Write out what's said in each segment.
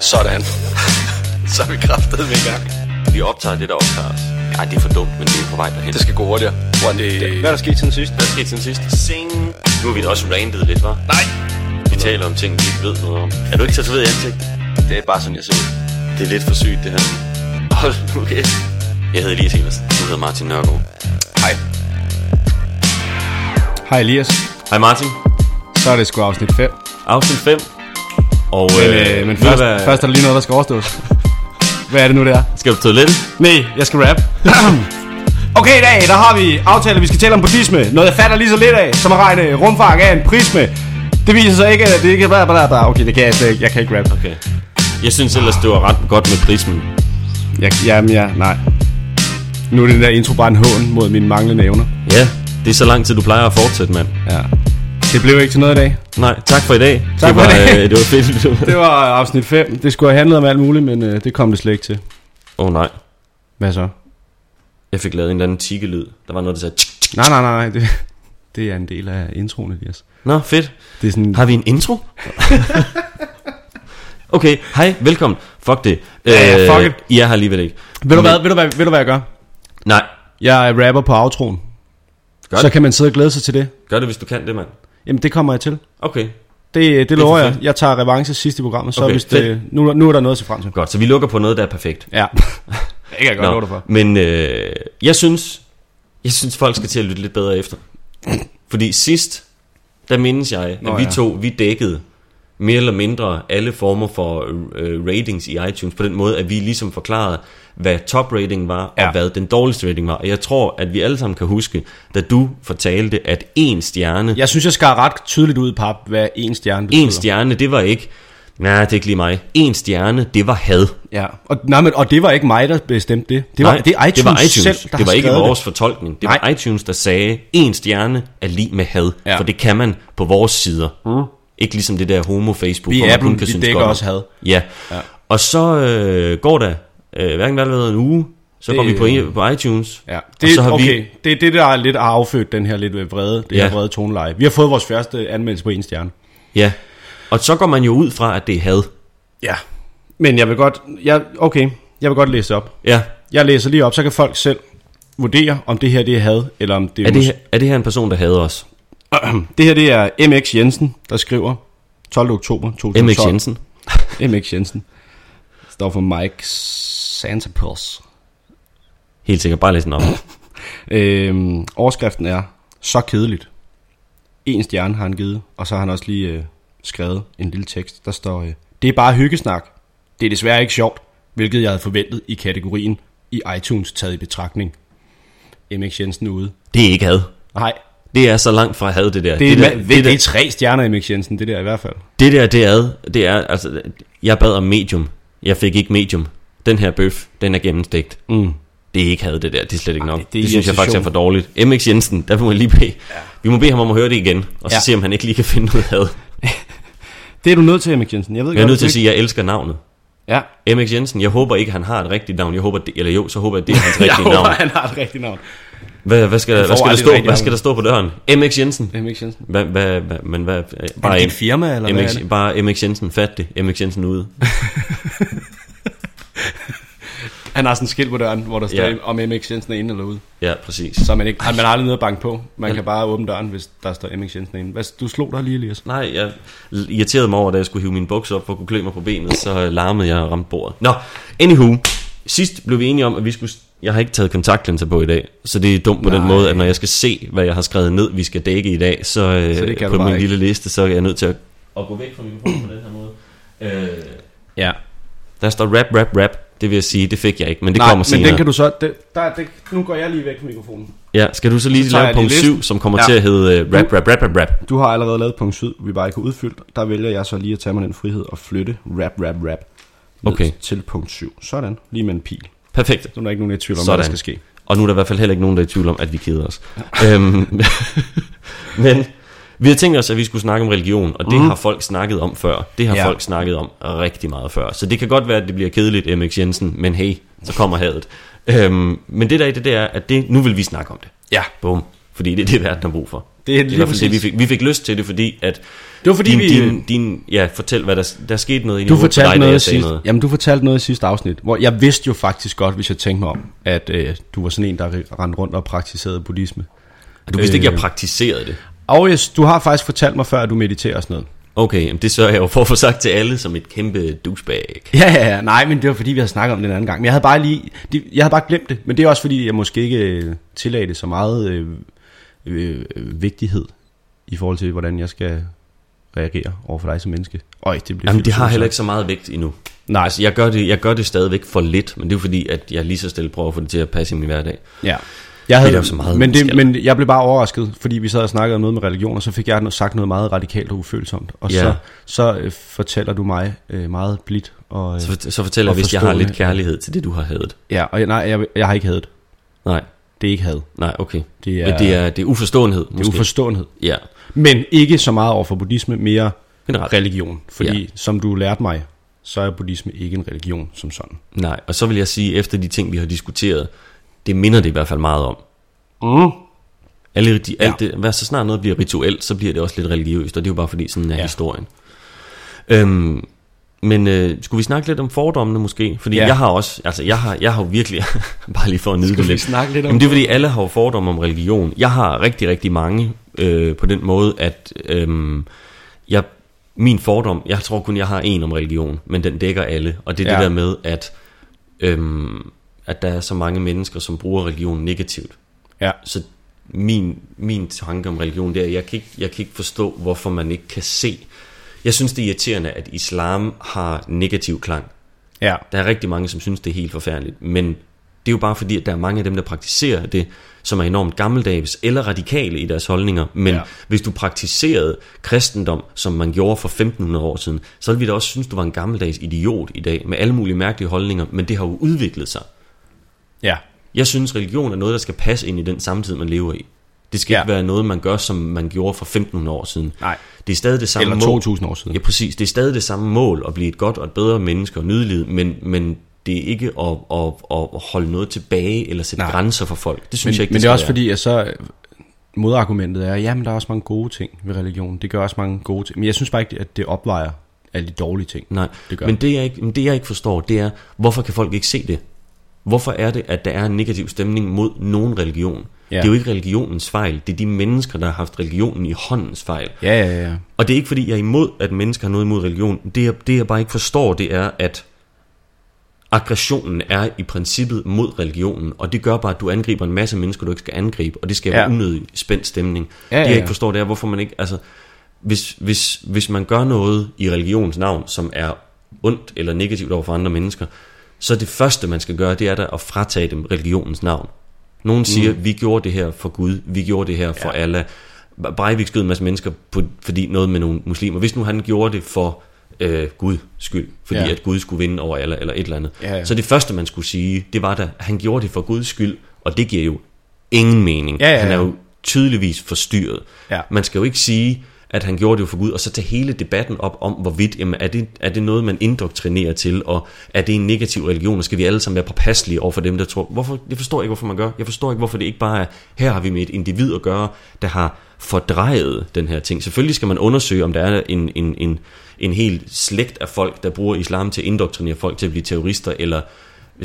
Sådan. Så er vi kraftet med i gang. Vi optager det, der optager os. Ej, det er for dumt, men det er på vej derhen. Det skal gå hurtigere. Hvor det... Hvad er der sket siden sidst? Hvad skete siden sidst? Sing. Nu har vi da også randet lidt, var? Nej. Vi taler om ting, vi ikke ved noget om. Er du ikke tatoveret i ansigtet? Det er bare sådan, jeg ser ud. Det er lidt for sygt, det her. Hold nu kæft. Jeg hedder Elias Evers. Du hedder Martin Nørgaard. Hej. Hej Elias. Hej Martin. Så er det sgu afsnit 5. Afsnit 5. Og Men, øh, øh, men først, hvad- først er der lige noget, der skal overstås. Hvad er det nu, det er? Skal du på toilettet? Nej, jeg skal rap. okay, i dag der har vi aftalt, at vi skal tale om buddhisme. Noget jeg fatter lige så lidt af, som at regne rumfang af en prisme. Det viser sig ikke, at det ikke er bare, bare, bare. Okay, det kan jeg slet ikke. Jeg kan ikke rap. Okay. Jeg synes ellers, det var ret godt med prismen. Jeg, jamen, ja, nej. Nu er den der intro bare en hån mod mine manglende evner. Ja, det er så lang tid, du plejer at fortsætte, mand. Ja. Det blev ikke til noget i dag. Nej, tak for i dag. Tak det for var, i dag. Øh, det var fedt. Det var afsnit 5. Det skulle have handlet om alt muligt, men øh, det kom det slet ikke til. Åh oh, nej. Hvad så? Jeg fik lavet en eller anden tikkelyd. Der var noget, der sagde... tsk, tsk. Nej, nej, nej, nej. Det, det er en del af introen, Elias. Nå, fedt. Det er sådan... Har vi en intro? okay, hej, velkommen. Fuck det. Ja, ja, fuck Øh, I er her alligevel ikke. Ved du, hvad, ved, du hvad, ved du hvad jeg gør? Nej, Jeg er rapper på outroen. Gør Så det. kan man sidde og glæde sig til det. gør det, hvis du kan det, mand. Jamen, det kommer jeg til. Okay, Det, det lover jeg. Jeg tager revanche sidst i programmet, så Okay, hvis det, nu, nu er der noget se frem til. godt. Så vi lukker på noget, der er perfekt. Ja. det kan jeg godt love dig for. men øh, jeg synes, jeg synes, folk skal til at lytte lidt bedre efter. Fordi sidst, der mindes jeg, at Nå, vi ja. to, vi dækkede mere eller mindre alle former for øh, ratings i iTunes, på den måde, at vi ligesom forklarede, hvad top rating var, Ja. og hvad den dårligste rating var. Og jeg tror, at vi alle sammen kan huske, da du fortalte, at en stjerne, Jeg synes, jeg skar ret tydeligt ud pap, hvad en stjerne betyder. en stjerne, det var ikke, nej, det er ikke lige mig. En stjerne, det var had. Ja, og, nej, men, og det var ikke mig, der bestemte det. Det var, Nej, det iTunes, det var iTunes. selv, der det var ikke vores fortolkning. Det var Nej. iTunes, der sagde, en stjerne er lige med had. Ja. For det kan man på vores sider. Mm. Ikke ligesom det der homo-Facebook, Vi hvor man Apple, kun kan synes godt også had. Ja. Ja. Og så øh, går der, øh, hverken hvad der en uge, så Det- går vi på, i- på iTunes. Ja, og det, så har okay, vi, det er det, der er lidt affødt den her lidt vrede, det Ja. her vrede toneleje. Vi har fået vores første anmeldelse på en stjerne. ja. Og så går man jo ud fra, at det er had. Ja. Men jeg vil godt, jeg, okay, jeg vil godt læse op. Ja. Jeg læser lige op, så kan folk selv vurdere, om det her det er had, eller om det er, Er det, her- er det her en person, der hader os? det her det er MX Jensen, der skriver 12. oktober 2012. MX Jensen. MX Jensen. Står for Mike Santapels. Helt sikkert, bare læs den op. Øhm, overskriften er, så kedeligt. En stjerne har han givet, og så har han også lige øh, skrevet en lille tekst, der står, øh, det er bare hyggesnak. Det er desværre ikke sjovt, hvilket jeg havde forventet i kategorien i iTunes taget i betragtning. MX Jensen ude. Det er ikke had. Nej, Det er så langt fra had, det der. det er, det, det, der, det, det, det der, er tre stjerner, MX Jensen, det der i hvert fald. Det der, det er, det er, altså, jeg bad om medium. Jeg fik ikke medium. Den her bøf, den er gennemstegt. Mm. Det er ikke had det der, det er slet ikke nok. det Det, det synes jeg faktisk er for dårligt. MX Jensen, der må jeg lige bede. Ja. Vi må bede ham om at høre det igen, og så Ja. se om han ikke lige kan finde noget had. Det er du nødt til, MX Jensen. Jeg ved Jeg er nødt til at sige, at jeg elsker navnet. Ja, MX Jensen, jeg håber ikke, han har et rigtigt navn. Jeg håber, det, eller jo, så håber jeg, det er hans jeg rigtige håber, navn. han har et rigtigt navn. Hvad, hvad, skal, der, hvad, skal der stå, hvad skal der stå på døren? MX Jensen. MX Jensen. Hvad, hvad, hvad, men hvad, Er bare, et firma, eller hvad er MX, det? bare MX Jensen, fat det. MX Jensen ude. Han har sådan en skilt på døren, hvor der står, Ja. om MX Jensen er inde eller ude. Ja, præcis. Så man, ikke, man er aldrig nede og banke på. Man kan bare åbne døren, hvis der står MX Jensen inde. Hvad, du slog dig lige, Elias. Nej, jeg irriterede mig over, da jeg skulle hive mine bukser op for at kunne klø mig på benet, så larmede jeg og ramte bordet. Nå, anywho. Sidst blev vi enige om, at vi skulle... Jeg har ikke taget kontaktlinser på i dag, så det er dumt på Nej. den Nej. måde, at når jeg skal se, hvad jeg har skrevet ned, vi skal dække i dag, så, øh, Så det på min ikke. lille liste, så er jeg nødt til at, at gå væk fra mikrofonen på den her måde. Øh, Ja. der står rap, rap, rap. Det vil jeg sige, det fik jeg ikke, men det Nej, kommer men senere. den kan du så... Det, der, det, nu går jeg lige væk fra mikrofonen. Ja, skal du så lige Så lave punkt lige 7, listen. som kommer Ja. til at hedde uh, rap, rap, rap, rap, rap. Du har allerede lavet punkt 7, vi bare ikke har udfyldt. Der vælger jeg så lige at tage mig den frihed og flytte rap, rap, rap ned Okay. til punkt 7. Sådan, lige med en pil. Perfekt. Så er der ikke nogen der er i tvivl om, Sådan. hvad der skal ske. Og nu er der i hvert fald heller ikke nogen, der er i tvivl om, at vi keder os. øhm, men vi har tænkt os, at vi skulle snakke om religion, og det mm. har folk snakket om før. Det har Ja. ja. folk snakket om rigtig meget før. Så det kan godt være, at det bliver kedeligt, MX Jensen, men hey, så kommer hadet. Øhm, men det der er i det, det er, at det, nu vil vi snakke om det. Ja. Boom. Fordi det er det, verden har brug for. Det er I lige fald det, vi præcis. fik, vi fik lyst til det, fordi at... Det var fordi, din, vi- Din, din, ja, fortæl, hvad der, der skete noget i Du på fortalte dig, noget, sidst, noget. Jamen, du fortalte noget i sidste afsnit, hvor jeg vidste jo faktisk godt, hvis jeg tænkte mig om, at øh, du var sådan en, der rendte rundt og praktiserede buddhisme. Du vidste ikke, Øh. jeg praktiserede det. Og yes, du har faktisk fortalt mig før, at du mediterer og sådan noget. Okay, jamen det sørger jeg jo for at få sagt til alle som et kæmpe douchebag. Ja, ja, ja. Nej, men det var fordi, vi havde snakket om det en anden gang. Men jeg havde bare lige, jeg havde bare glemt det. Men det er også fordi, jeg måske ikke øh, tillagde det så meget øh, øh, vigtighed i forhold til, hvordan jeg skal reagere over for dig som menneske. Øj, det bliver Jamen det har heller ikke så meget vægt endnu. Nej, Altså jeg gør, det, jeg gør det stadigvæk for lidt, men det er fordi, at jeg lige så stille prøver at få det til at passe i min hverdag. Ja. Jeg havde, der jo så meget, men, det, men jeg blev bare overrasket, fordi vi sad og snakkede om noget med religion, og så fik jeg sagt noget meget radikalt og ufølsomt. Og Ja. så, så øh, fortæller du mig øh, meget blidt. Og, øh, Så, så fortæl jeg, hvis jeg har lidt kærlighed til det, du har hadet. ja, og jeg, nej, jeg, jeg har ikke hadet. Nej, Det er ikke had. nej, okay. Det er, Men det er, det er uforståenhed, det er måske. uforståenhed. Ja, Men ikke så meget over for buddhisme, mere generelt. religion. Fordi Ja. som du lærte mig, så er buddhisme ikke en religion som sådan. Nej, og så vil jeg sige, efter de ting, vi har diskuteret, det minder det i hvert fald meget om. Mm. Alle, de, Ja. alt det, hvad så snart noget bliver rituelt, så bliver det også lidt religiøst, og det er jo bare fordi, sådan er ja. historien. Øhm, men øh, skulle vi snakke lidt om fordommene måske? Fordi Ja. jeg har også, altså jeg har, jeg har jo virkelig, bare lige for at nyde det lidt. snakke lidt Jamen det er fordi, alle har jo fordomme om religion. Jeg har rigtig, rigtig mange øh, på den måde, at øh, jeg, min fordom, jeg tror kun, jeg har en om religion, men den dækker alle. Og det er. Ja. det der med, at, øh, at der er så mange mennesker, som bruger religion negativt. Ja. Så min, min tanke om religion, det er, at jeg kan, ikke, jeg kan ikke forstå, hvorfor man ikke kan se. Jeg synes, det er irriterende, at islam har negativ klang. Ja. Der er rigtig mange, som synes, det er helt forfærdeligt. Men det er jo bare fordi, at der er mange af dem, der praktiserer det, som er enormt gammeldags eller radikale i deres holdninger. Men Ja. hvis du praktiserede kristendom, som man gjorde for 1500 år siden, så ville vi da også synes, du var en gammeldags idiot i dag, med alle mulige mærkelige holdninger, men det har jo udviklet sig. Ja. Jeg synes, religion er noget, der skal passe ind i den samtid, man lever i. Det skal Ja. ikke være noget, man gør, som man gjorde for 1500 år siden. Nej. Det er stadig det samme Eller mål. 2000 år siden. Ja, præcis. Det er stadig det samme mål at blive et godt og et bedre menneske og nyde livet, men, men det er ikke at, at, at holde noget tilbage eller sætte Nej. Grænser for folk. Det synes Men, jeg ikke, men det er også være. fordi, at så øh, modargumentet er, jamen der er også mange gode ting ved religion. Det gør også mange gode ting. Men jeg synes bare ikke, at det opvejer alle de dårlige ting. Nej, Det gør men det jeg, ikke, men det jeg ikke forstår, det er, hvorfor kan folk ikke se det? Hvorfor er det, at der er en negativ stemning mod nogen religion? Ja. Det er jo ikke religionens fejl, det er de mennesker, der har haft religionen i håndens fejl. Ja, ja, ja. Og det er ikke fordi, jeg er imod, at mennesker har noget imod religion. Det jeg, det jeg bare ikke forstår, det er, at aggressionen er i princippet mod religionen, og det gør bare, at du angriber en masse mennesker, du ikke skal angribe, og det skaber Ja. ja. unødig spændt stemning. Ja, det ja, jeg ja. ikke forstår, det er, hvorfor man ikke, altså, hvis, hvis, hvis man gør noget i religions navn, som er ondt eller negativt over for andre mennesker, så det første, man skal gøre, det er da at fratage dem religionens navn. Nogen siger, mm. vi gjorde det her for Gud, vi gjorde det her for Ja. ja. Allah. Breivik skød en masse mennesker, på, fordi noget med nogle muslimer. Hvis nu han gjorde det for øh, Gud skyld, fordi Ja. ja. at Gud skulle vinde over Allah, eller et eller andet. Ja, ja. Så det første, man skulle sige, det var da, at han gjorde det for Guds skyld, og det giver jo ingen mening. Ja, ja, Han er ja. jo tydeligvis forstyrret. Ja. Man skal jo ikke sige, at han gjorde det jo for Gud, og så tage hele debatten op om, hvorvidt jamen, er, det, er det noget, man indoktrinerer til, og er det en negativ religion, og skal vi alle sammen være påpasselige over for dem, der tror. Hvorfor, jeg forstår ikke, hvorfor man gør. Jeg forstår ikke, hvorfor det ikke bare er, her har vi med et individ at gøre, der har fordrejet den her ting. Selvfølgelig skal man undersøge, om der er en, en, en, en hel slægt af folk, der bruger islam til at indoktrinere folk til at blive terrorister, eller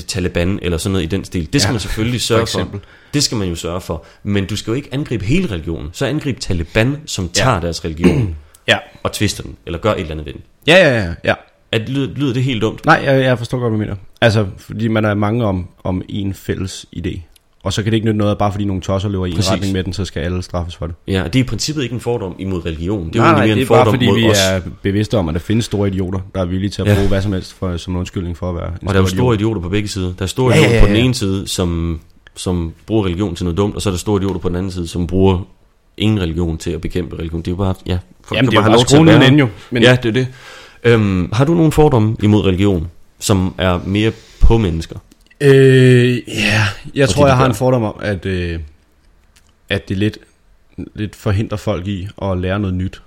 Taliban, eller sådan noget i den stil. Det skal Ja, man selvfølgelig for sørge for. eksempel. Det skal man jo sørge for. Men du skal jo ikke angribe hele religionen. Så angrib Taliban, som tager ja. deres religion Ja. og twister den, eller gør et eller andet ved den. Ja, ja, ja. ja. Det, lyder, lyder det helt dumt? Nej, jeg, jeg forstår godt, hvad du mener. Altså, fordi man er mange om, om en fælles idé. Og så kan det ikke nytte noget, bare fordi nogle tosser løber i en Præcis. retning med den, så skal alle straffes for det. Ja, det er i princippet ikke en fordom imod religion. Det er nej, jo nej, mere det en er bare fordom fordi, mod vi os. er bevidste om, at der findes store idioter, der er villige til at Ja. bruge hvad som helst for, som en undskyldning for at være en Og der er jo stor store idiot. idioter på begge sider. Der er store Ja, idioter ja, på den ja. ene side, som, som bruger religion til noget dumt, og så er der store idioter på den anden side, som bruger ingen religion til at bekæmpe religion. Det er jo bare, ja, folk Jamen, det er bare at skruen i være. den jo. Men Ja, det er det. Øhm, har du nogle fordomme imod religion, som er mere på mennesker? Øh, ja, jeg Og tror, det, jeg har en fordom om, at, øh, at det lidt, lidt forhindrer folk i at lære noget nyt.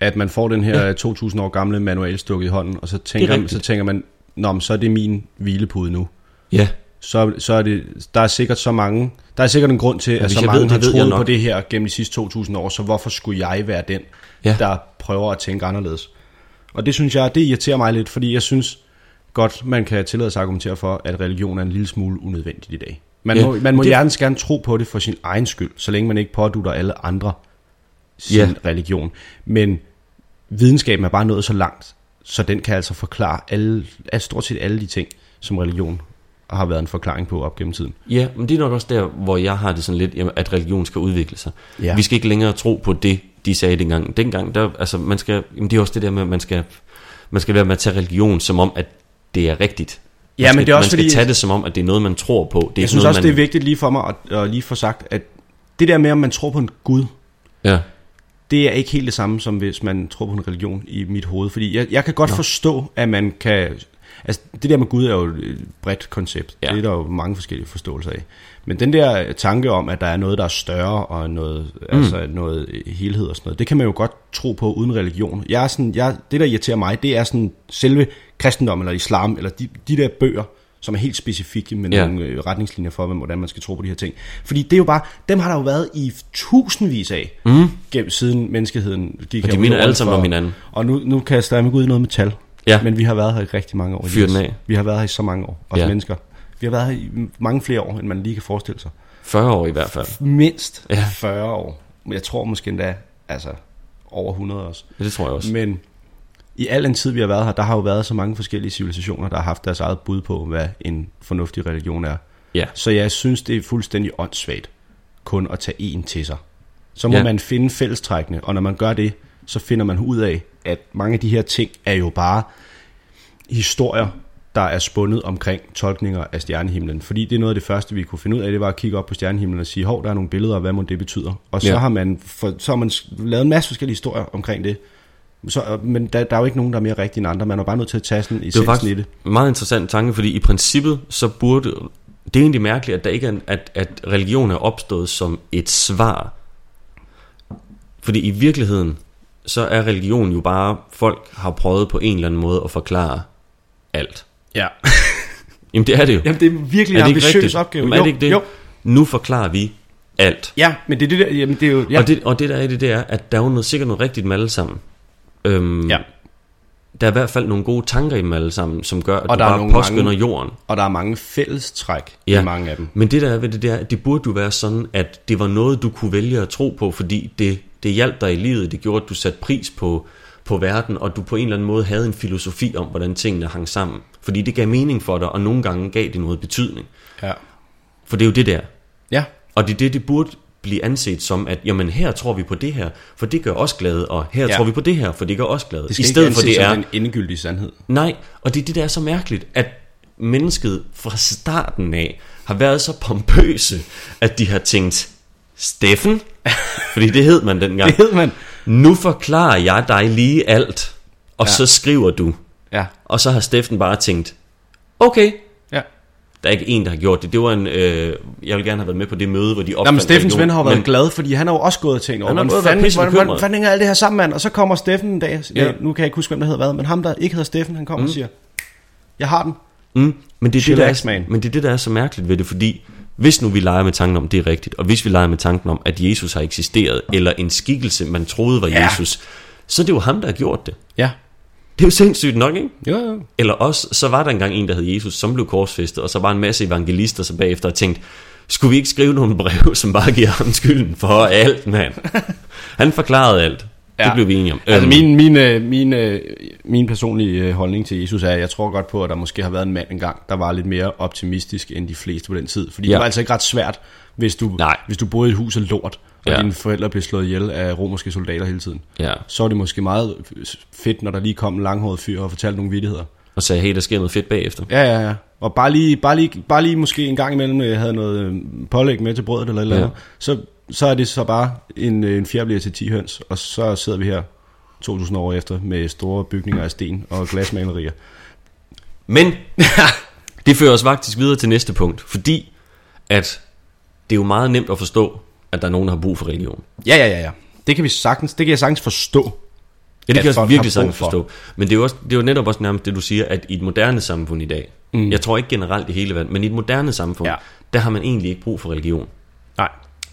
At man får den her 2000 år gamle manual stukket i hånden, og så tænker, så tænker man, Nå, men så er det min hvilepude nu. Ja, så, så er det, der er sikkert så mange, der er sikkert en grund til, at hvis så jeg mange ved har jeg troet på det her gennem de sidste 2000 år, så hvorfor skulle jeg være den, Ja. der prøver at tænke anderledes? Og det synes jeg, det irriterer mig lidt, fordi jeg synes godt, man kan tillade sig at argumentere for, at religion er en lille smule unødvendigt i dag. Man Ja, må, man må det- hjertens gerne tro på det for sin egen skyld, så længe man ikke pådutter alle andre sin Ja. religion. Men videnskaben er bare nået så langt, så den kan altså forklare alle, altså stort set alle de ting, som religion har været en forklaring på op gennem tiden. Ja, men det er nok også der, hvor jeg har det sådan lidt, at religion skal udvikle sig. Ja. Vi skal ikke længere tro på det, de sagde dengang. Dengang, der, altså, man skal, jamen, det er også det der med, at man skal, man skal være med at tage religion som om, at det er rigtigt. Man Ja, men det er også man skal fordi- tage det som om, at det er noget, man tror på. Det er Jeg synes noget, også, man, det er vigtigt lige for mig at, at lige få sagt, at det der med, om man tror på en Gud, Ja, det er ikke helt det samme, som hvis man tror på en religion i mit hoved. Fordi jeg, jeg kan godt Nå. forstå, at man kan... Altså, det der med Gud er jo et bredt koncept. Ja. Det er der jo mange forskellige forståelser af. Men den der tanke om, at der er noget, der er større, og noget, mm. altså noget helhed og sådan noget, det kan man jo godt tro på uden religion. Jeg er sådan, jeg, det, der irriterer mig, det er sådan selve kristendom eller islam, eller de, de der bøger, som er helt specifikke med Ja. nogle øh, retningslinjer for, hvordan man skal tro på de her ting. Fordi det er jo bare, dem har der jo været i tusindvis af, mm. gennem, siden menneskeheden gik Og de minder alle sammen om hinanden. Og nu, nu kaster jeg mig ud i noget metal. Ja. Men vi har været her i rigtig mange år. Fyr den af. Vi har været her i så mange år, os ja. mennesker. Vi har været her i mange flere år, end man lige kan forestille sig. 40 år i hvert fald. Mindst Ja. ja. 40 år. Men jeg tror måske endda, altså over 100 også. Ja, det tror jeg også. Men i al den tid, vi har været her, der har jo været så mange forskellige civilisationer, der har haft deres eget bud på, hvad en fornuftig religion er. Ja. Så jeg synes, det er fuldstændig åndssvagt kun at tage en til sig. Så må Ja. man finde fællestrækkene, og når man gør det, så finder man ud af, at mange af de her ting er jo bare historier, der er spundet omkring tolkninger af stjernehimlen. Fordi det er noget af det første, vi kunne finde ud af, det var at kigge op på stjernehimlen og sige, hov, der er nogle billeder, og hvad må det betyder? Og så, Ja. har, man for, så har man lavet en masse forskellige historier omkring det. Så, men der, der er jo ikke nogen, der er mere rigtig end andre. Man er bare nødt til at tage sådan Det er essensen jo i faktisk det. meget interessant tanke, fordi i princippet så burde... Det er egentlig mærkeligt, at, der ikke er, at, at religion er opstået som et svar. Fordi i virkeligheden, så er religion jo bare, folk har prøvet på en eller anden måde at forklare alt. Ja. Jamen det er det jo. Jamen, det er virkelig er en det ambitiøs rigtigt? opgave. Jamen, er det ikke det? Jo. Nu forklarer vi alt. Ja, men det er det der, jamen det er jo, ja. Og, det, og det der er det, det er, at der er jo noget, sikkert noget rigtigt med alle sammen. Øhm, Ja. Der er i hvert fald nogle gode tanker i dem alle sammen, som gør, at Og du der er bare påskynder mange- jorden. og der er mange fællestræk ja. I mange af dem. Men det der er ved det, det er, at det burde jo være sådan, at det var noget, du kunne vælge at tro på, fordi det, det hjalp dig i livet, det gjorde, at du satte pris på, på verden, og du på en eller anden måde havde en filosofi om, hvordan tingene hang sammen. Fordi det gav mening for dig, og nogle gange gav det noget betydning. Ja. For det er jo det der. Ja. Og det er det, det burde blive anset som, at jamen her tror vi på det her, for det gør os glade, og her Ja. tror vi på det her, for det gør os glade. Det I stedet for det er, en endegyldig sandhed. nej, og det er det, der er så mærkeligt, at mennesket fra starten af har været så pompøse, at de har tænkt, Steffen, fordi det hed man dengang, Det hed man. Nu forklarer jeg dig lige alt, og Ja. så skriver du. Ja. Og så har Steffen bare tænkt, okay, Ja. der er ikke en, der har gjort det. Det var en, øh, jeg vil gerne have været med på det møde, hvor de opfandt Nå, men Steffens ven har været men- glad, fordi han har jo også gået og tænkt over, hvordan fanden, hvordan, hænger alt det her sammen, mand? Og så kommer Steffen en dag, Ja. ja. nu kan jeg ikke huske, hvem der hedder hvad, men ham, der ikke hedder Steffen, han kommer mm. og siger, jeg har den. Mm, men, det er det, der er, man. men det er det, der er så mærkeligt ved det, fordi hvis nu vi leger med tanken om, det er rigtigt, og hvis vi leger med tanken om, at Jesus har eksisteret, eller en skikkelse, man troede var Ja. Jesus, så er det jo ham, der har gjort det. Ja. Det er jo sindssygt nok, ikke? Jo, jo. Eller også, så var der engang en, der hed Jesus, som blev korsfæstet, og så var en masse evangelister, som bagefter har tænkt, skulle vi ikke skrive nogle brev, som bare giver ham skylden for alt, mand? Han forklarede alt. Ja. Det blev vi enige om. Altså Øhm, min, min, øh, min, øh, min personlige øh, holdning til Jesus er, at jeg tror godt på, at der måske har været en mand engang, der var lidt mere optimistisk end de fleste på den tid. Fordi ja. Det var altså ikke ret svært, hvis du, Nej. hvis du boede i et hus af lort, og Ja. dine forældre blev slået ihjel af romerske soldater hele tiden. Ja, Så er det måske meget fedt, når der lige kom en langhåret fyr og fortalte nogle vittigheder. og sagde, hey, der sker noget fedt bagefter. Ja, ja, ja. Og bare lige, bare lige, bare lige måske en gang imellem øh, havde noget pålæg med til brødet eller eller Ja. andet, så, så er det så bare en, øh, en fjerbliver til 10 høns, og så sidder vi her 2000 år efter med store bygninger af sten og glasmalerier. Men det fører os faktisk videre til næste punkt, fordi at det er jo meget nemt at forstå, at der er nogen, der har brug for religion. Ja, ja, ja, ja. Det kan vi sagtens, det kan jeg sagtens forstå. Ja, det kan jeg virkelig sagtens for. forstå. Men det er, jo også, det er jo netop også nærmest det, du siger, at i et moderne samfund i dag, Mm. Jeg tror ikke generelt i hele verden, men i et moderne samfund, ja. der har man egentlig ikke brug for religion.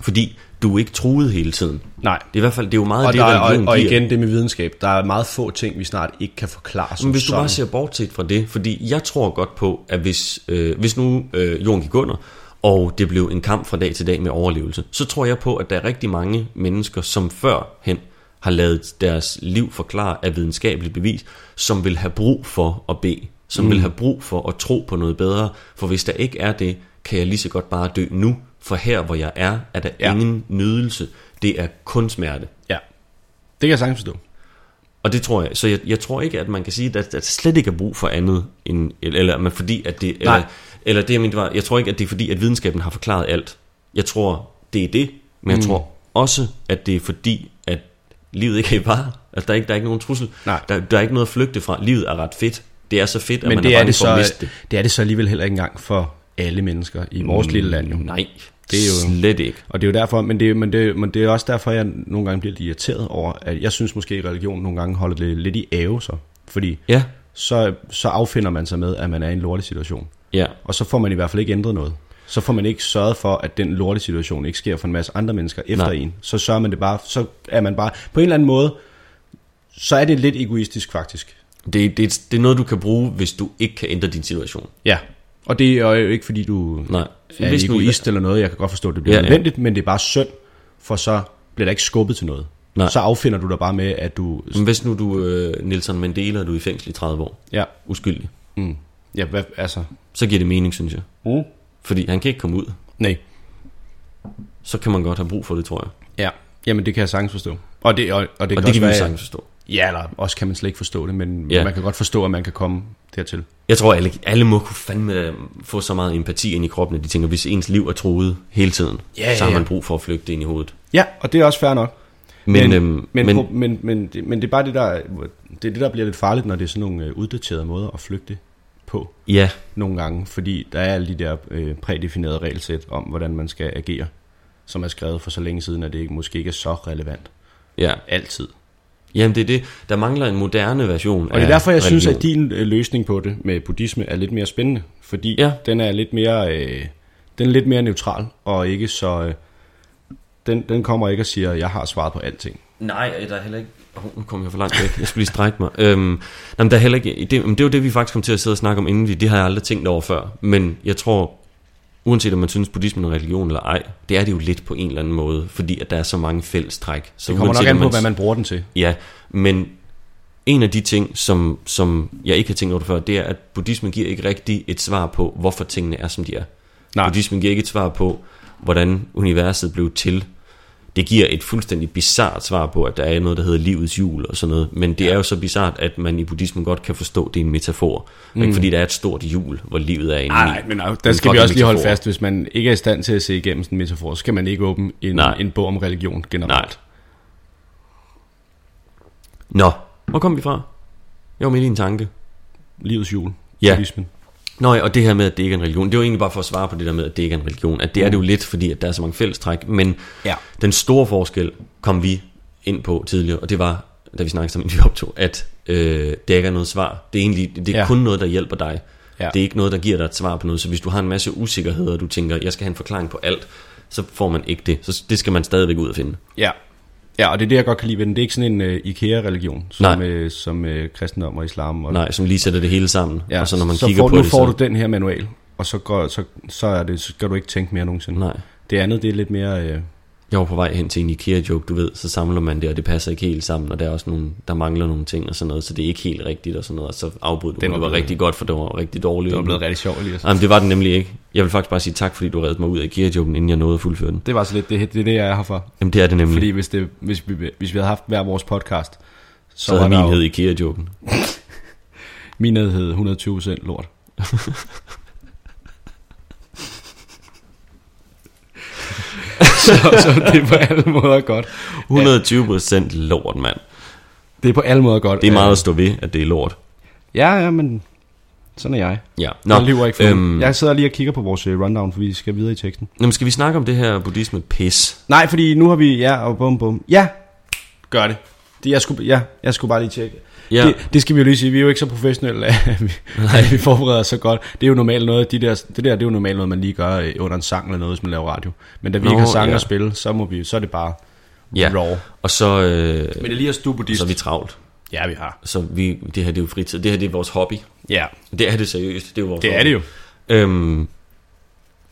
Fordi du er ikke truet hele tiden. nej. Det er i hvert fald det er jo meget Og, det, der, er- religion og, og igen det med videnskab, der er meget få ting, vi snart ikke kan forklare som Men hvis du sådan. bare ser bortset fra det, fordi jeg tror godt på, at hvis, øh, hvis nu øh, jorden gik under, og det blev en kamp fra dag til dag med overlevelse, så tror jeg på, at der er rigtig mange mennesker, som førhen har lavet deres liv forklare af videnskabeligt bevis, som vil have brug for at bede, som mm. vil have brug for at tro på noget bedre, for hvis der ikke er det, kan jeg lige så godt bare dø nu, for her hvor jeg er, er der Ja. ingen nydelse, det er kun smerte. Ja, det kan jeg sagtens forstå. Og det tror jeg. Så jeg, jeg tror ikke, at man kan sige, at der, slet ikke er brug for andet, end, eller, eller men fordi, at det, eller, Nej. eller det jeg mente var, jeg tror ikke, at det er fordi, at videnskaben har forklaret alt. Jeg tror, det er det, men jeg Mm. tror også, at det er fordi, at livet ikke er fare. At der er ikke, der er ikke nogen trussel. Nej. Der, der er ikke noget at flygte fra. Livet er ret fedt. Det er så fedt, at Men man det er er det, så, miste det. det er det så alligevel heller ikke engang for alle mennesker i vores lille land. Jo. Nej, Det er jo- slet ikke. Og det er jo derfor, men det, men, det, men det er også derfor, jeg nogle gange bliver lidt irriteret over, at jeg synes måske, at religion nogle gange holder det lidt i ave så. Fordi Ja, så, så affinder man sig med, at man er i en lortig situation. ja. Og så får man i hvert fald ikke ændret noget. Så får man ikke sørget for, at den lorte situation ikke sker for en masse andre mennesker efter Nej. en. Så sørger man det bare, så er man bare, på en eller anden måde, så er det lidt egoistisk faktisk. Det, det, det er noget, du kan bruge, hvis du ikke kan ændre din situation. Ja. Og det er jo ikke fordi, du Nej. er Hvis nu- egoist eller noget. Jeg kan godt forstå, at det bliver Ja, ja, ja. nødvendigt, men det er bare synd, for så bliver der ikke skubbet til noget. Nej. Så affinder du dig bare med, at du... Men hvis nu du, øh, Nelson Mandela, og du er i fængsel i 30 år, Ja, uskyldig, mm. ja hvad, altså... så giver det mening, synes jeg. Mm. Fordi han kan ikke komme ud. Nej. Så kan man godt have brug for det, tror jeg. Ja, jamen det kan jeg sagtens forstå. Og det, og, og det, Og kan det også kan vi sagtens forstå. Ja, eller også kan man slet ikke forstå det, men Ja. man kan godt forstå, at man kan komme dertil. Jeg tror, alle, alle må kunne fandme få så meget empati ind i kroppen, at de tænker, hvis ens liv er truet hele tiden, Ja, så har ja, man ja. brug for at flygte ind i hovedet. Ja, og det er også fair nok. Men, men, øhm, men, men, men, men, men, det, men det er bare det der, det er det, der bliver lidt farligt, når det er sådan nogle øh, uddaterede måder at flygte på ja, nogle gange, fordi der er alle de der øh, prædefinerede regelsæt om, hvordan man skal agere, som er skrevet for så længe siden, at det ikke, måske ikke er så relevant. ja. Altid. Jamen det er det. Der mangler en moderne version Og det er derfor, jeg synes, at religion. din øh, løsning på det med buddhisme er lidt mere spændende, fordi Ja. den er lidt mere, øh, den er lidt mere neutral, og ikke så... Øh, den, den kommer ikke og siger, at jeg har svaret på alting. Nej, der er heller ikke... Oh, nu kom jeg for langt væk. Jeg skulle lige strække mig. Øhm, nej, men der er heller ikke... Det, det var det, vi faktisk kom til at sidde og snakke om inden vi... Det har jeg aldrig tænkt over før. Men jeg tror, uanset om man synes, buddhismen er en religion eller ej, det er det jo lidt på en eller anden måde, fordi at der er så mange fællestræk. Så Det kommer nok an på, hvad man bruger den til. Ja, men en af de ting, som, som jeg ikke har tænkt over det før, det er, at buddhismen giver ikke rigtig et svar på, hvorfor tingene er, som de er. Nej. Buddhismen giver ikke et svar på, hvordan universet blev til. Det giver et fuldstændig bizart svar på, at der er noget, der hedder livets jul og sådan noget. Men det ja. er jo så bizart, at man i buddhismen godt kan forstå, at det er en metafor. Mm. Ikke fordi der er et stort jul, hvor livet er inde Nej, nej, men øh, der En skal vi også lige holde metafor. fast, hvis man ikke er i stand til at se igennem sådan en metafor, så skal man ikke åbne en, Nej. en bog om religion generelt. Nej. Nå, hvor kom vi fra? Jeg var midt i en tanke. Livets jul, Ja. buddhismen. Nå ja, og det her med, at det ikke er en religion, det var egentlig bare for at svare på det der med, at det ikke er en religion. At det er det jo lidt, fordi at der er så mange fællestræk. Men Ja. den store forskel kom vi ind på tidligere, og det var, da vi snakkede sammen, vi optog, at øh, det ikke er noget svar. Det er egentlig det er ja. kun noget, der hjælper dig. Ja. Det er ikke noget, der giver dig et svar på noget. Så hvis du har en masse usikkerheder, og du tænker, jeg skal have en forklaring på alt, så får man ikke det. Så det skal man stadigvæk ud og finde. Ja. Ja, og det er det, jeg godt kan lide ved den. Det er ikke sådan en uh, IKEA-religion, som, Nej. uh, som uh, kristendom og islam. Og, Nej, som lige sætter det hele sammen. ja, og så når man så kigger får, på nu det, får så... du den her manual, og så, går, så, så, er det, så skal du ikke tænke mere nogensinde. Nej. Det andet, det er lidt mere... Uh, Jeg var på vej hen til en IKEA-joke, du ved, så samler man det, og det passer ikke helt sammen, og der er også nogle, der mangler nogle ting og sådan noget, så det er ikke helt rigtigt og sådan noget, og så afbryder du. Den var det var rigtig godt, for det var rigtig dårligt. det var blevet rigtig sjovt lige Jamen, det var den nemlig ikke. Jeg vil faktisk bare sige tak, fordi du reddede mig ud af IKEA-joken, inden jeg nåede at fuldføre den. Det var så lidt det, det, er det, jeg er her for. Jamen, det er det nemlig. Fordi hvis, det, hvis, vi, hvis vi havde haft hver vores podcast, så, så havde min jo- hed IKEA-joken. Min hed hed 120% lort. så, så det er på alle måder godt. 120% lort, mand. Det er på alle måder godt. Det er meget at stå ved, at det er lort. Ja, ja, men sådan er jeg. Ja. Nå, jeg lyver ikke for øhm, Jeg sidder lige og kigger på vores øh, rundown, for vi skal videre i teksten. Nå, men skal vi snakke om det her buddhisme pis? Nej, fordi nu har vi... Ja, og bum bum. Ja, gør det. Det, jeg, skulle, ja, jeg skulle bare lige tjekke. Ja. Det, det, skal vi jo lige sige. Vi er jo ikke så professionelle, at vi, at vi forbereder os så godt. Det er jo normalt noget, de der, det der det er jo normalt noget, man lige gør øh, under en sang eller noget, hvis man laver radio. Men da vi Nå, ikke har sang ja. at spille, så, må vi, så er det bare Ja. raw. Og så, øh, Men det er lige at stå buddhist. så er vi travlt. Ja, vi har. Så vi, det her det er jo fritid. Det her det er vores hobby. Ja, Det er det seriøst. Det er jo vores det hobby. er det jo. Øhm,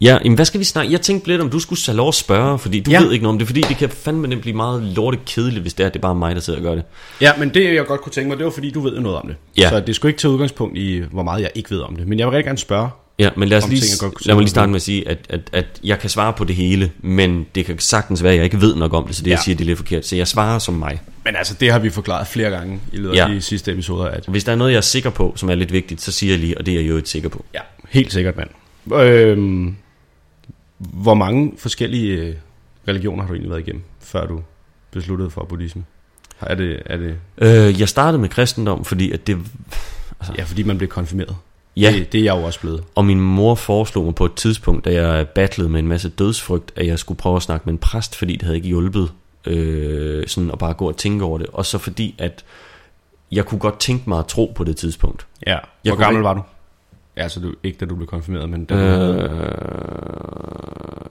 ja, jamen, hvad skal vi snakke? Jeg tænkte lidt, om du skulle have lov at spørge, fordi du Ja. ved ikke noget om det, fordi det kan fandme nemt blive meget lorte kedeligt, hvis det er, det er bare mig, der sidder og gør det. Ja, men det jeg godt kunne tænke mig, det var fordi, du ved noget om det. Ja. Så det skulle ikke tage udgangspunkt i, hvor meget jeg ikke ved om det. Men jeg vil rigtig gerne spørge. Ja, men lad os lige, ting, lad mig lige starte med at sige, at, at, at jeg kan svare på det hele, men det kan sagtens være, at jeg ikke ved nok om det, så det, ja. Ja. jeg siger, det er lidt forkert. Så jeg svarer som mig. Men altså, det har vi forklaret flere gange i løbet af Ja. de sidste episoder. At, Hvis der er noget, jeg er sikker på, som er lidt vigtigt, så siger jeg lige, og det er jeg jo ikke sikker på. ja, helt sikkert, mand. Øhm, hvor mange forskellige øh, religioner har du egentlig været igennem, før du besluttede for buddhisme? Er det, er det Øh, jeg startede med kristendom, fordi at det... ja, fordi man blev konfirmeret? Ja, Det, det er jeg jo også blevet. og min mor foreslog mig på et tidspunkt, da jeg battlede med en masse dødsfrygt, at jeg skulle prøve at snakke med en præst, fordi det havde ikke hjulpet øh, sådan at bare gå og tænke over det. Og så fordi, at jeg kunne godt tænke mig at tro på det tidspunkt. Ja. Jeg Hvor kunne gammel ikke- var du? Ja, altså du, ikke da du blev konfirmeret, men da du havde- Øh,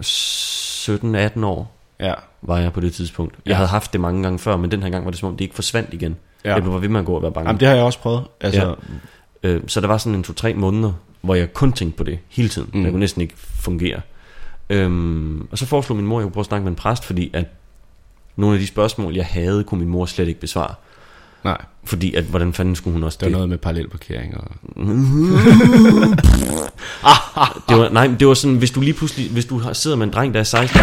17-18 år Ja, var jeg på det tidspunkt. Jeg Ja. havde haft det mange gange før, men den her gang var det som om, det ikke forsvandt igen. ja. Jeg blev ved med at gå og være bange. Jamen, det har jeg også prøvet. Altså, Ja. Øh, så der var sådan en to-tre måneder, hvor jeg kun tænkte på det hele tiden. Mm. Jeg kunne næsten ikke fungere. Øhm, og så foreslog min mor, at jeg kunne prøve at snakke med en præst, fordi at nogle af de spørgsmål, jeg havde, kunne min mor slet ikke besvare. Nej, Fordi at, hvordan fanden skulle hun også det var det? noget med parallelparkering. Og... Det var, nej, det var sådan, hvis du lige pludselig, hvis du sidder med en dreng, der er 16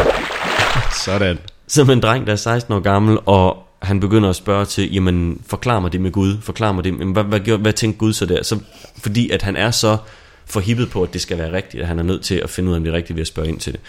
Sådan. sidder med en dreng, der er 16 år gammel, og han begynder at spørge til, jamen, forklar mig det med Gud, forklar mig det, jamen, hvad, hvad, gjorde- hvad tænkte Gud så der? Så, fordi at han er så forhippet på, at det skal være rigtigt, at han er nødt til at finde ud af, om det er rigtigt ved at spørge ind til det.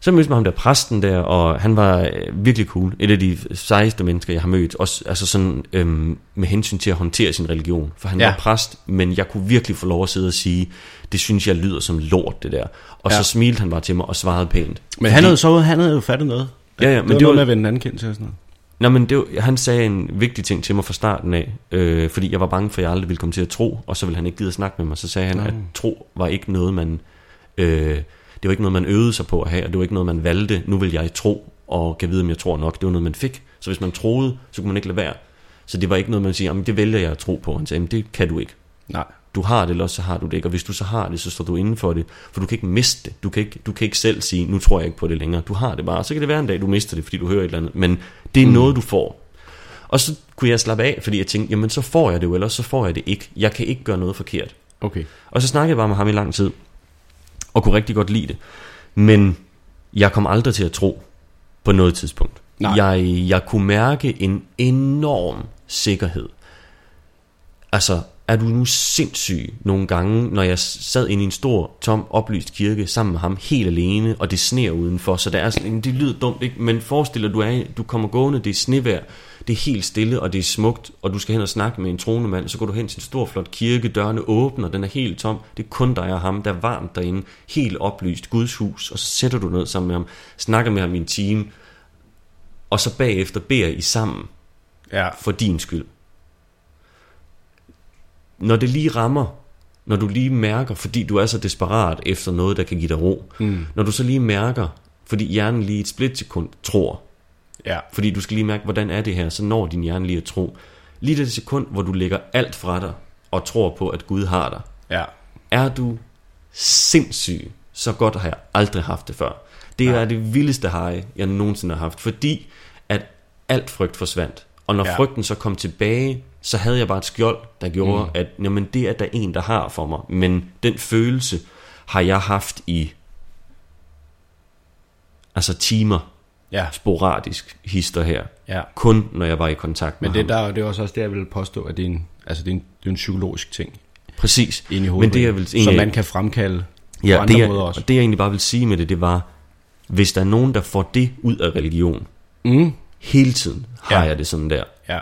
Så mødte jeg ham der præsten der, og han var øh, virkelig cool. Et af de sejeste mennesker, jeg har mødt. Også altså sådan, øhm, med hensyn til at håndtere sin religion. For han Ja. var præst, men jeg kunne virkelig få lov at sidde og sige, det synes jeg lyder som lort, det der. Og Ja. så smilte han bare til mig og svarede pænt. Men han havde, så, han havde jo fattet noget. Ja, ja, det men var det noget var- med at vende en anden kendt til og sådan noget. Nå, men det var, han sagde en vigtig ting til mig fra starten af, øh, fordi jeg var bange for, at jeg aldrig ville komme til at tro, og så ville han ikke gide at snakke med mig. Så sagde han, Nå. at tro var ikke noget, man... Øh, det var ikke noget, man øvede sig på at have, og det var ikke noget, man valgte. Nu vil jeg tro, og kan vide, om jeg tror nok. Det var noget, man fik. Så hvis man troede, så kunne man ikke lade være. Så det var ikke noget, man siger, det vælger jeg at tro på. Han sagde, det kan du ikke. Nej. Du har det, eller så har du det ikke. Og hvis du så har det, så står du inden for det. For du kan ikke miste det. Du kan ikke, du kan ikke selv sige, nu tror jeg ikke på det længere. Du har det bare. Så kan det være en dag, du mister det, fordi du hører et eller andet. Men det er mm. noget, du får. Og så kunne jeg slappe af, fordi jeg tænkte, jamen så får jeg det jo, eller så får jeg det ikke. Jeg kan ikke gøre noget forkert. Okay. Og så snakkede jeg bare med ham i lang tid, og kunne rigtig godt lide det. Men jeg kom aldrig til at tro på noget tidspunkt. Nej. Jeg, jeg kunne mærke en enorm sikkerhed. Altså, er du nu sindssyg nogle gange, når jeg sad inde i en stor, tom, oplyst kirke sammen med ham helt alene, og det sner udenfor, så der er sådan, det lyder dumt, ikke? men forestil dig, du, er, du kommer gående, det er snevejr, det er helt stille, og det er smukt, og du skal hen og snakke med en troende mand, så går du hen til en stor, flot kirke, dørene åbner, den er helt tom, det er kun dig og ham, der er varmt derinde, helt oplyst, Guds hus, og så sætter du ned sammen med ham, snakker med ham i en time, og så bagefter beder I sammen, Ja. for din skyld. Når det lige rammer, når du lige mærker, fordi du er så desperat efter noget, der kan give dig ro, Mm. når du så lige mærker, fordi hjernen lige et splitsekund tror, Ja. fordi du skal lige mærke, hvordan er det her, så når din hjerne lige at tro. Lige det sekund, hvor du lægger alt fra dig, og tror på, at Gud har dig, Ja. er du sindssyg. Så godt har jeg aldrig haft det før. Det Nej. er det vildeste high, jeg nogensinde har haft, fordi at alt frygt forsvandt. Og når Ja. frygten så kom tilbage, så havde jeg bare et skjold, der gjorde, mm. at jamen, det er der en, der har for mig. Men den følelse har jeg haft i altså timer Ja. sporadisk hister her. Ja. Kun når jeg var i kontakt med Men det, ham. der, det er også også det, jeg vil påstå, at det er en, altså det er en, det er en psykologisk ting Præcis. inde i hovedet. Men det, jeg vil som man kan fremkalde på Ja, andre det, jeg, måder også. og det jeg egentlig bare vil sige med det, det var, hvis der er nogen, der får det ud af religion, Mm. hele tiden har ja. jeg det sådan der, Ja.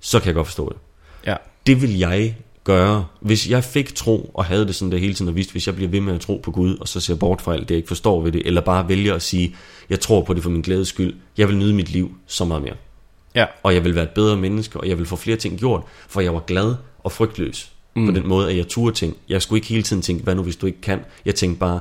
så kan jeg godt forstå det. Ja. Det vil jeg gøre, hvis jeg fik tro og havde det sådan der hele tiden og vidste, hvis jeg bliver ved med at tro på Gud, og så ser bort fra alt det, jeg ikke forstår ved det, eller bare vælger at sige, jeg tror på det for min glædes skyld, jeg vil nyde mit liv så meget mere. Ja. og jeg vil være et bedre menneske, og jeg vil få flere ting gjort, for jeg var glad og frygtløs mm. på den måde, at jeg turde ting. Jeg skulle ikke hele tiden tænke, hvad nu hvis du ikke kan? Jeg tænkte bare,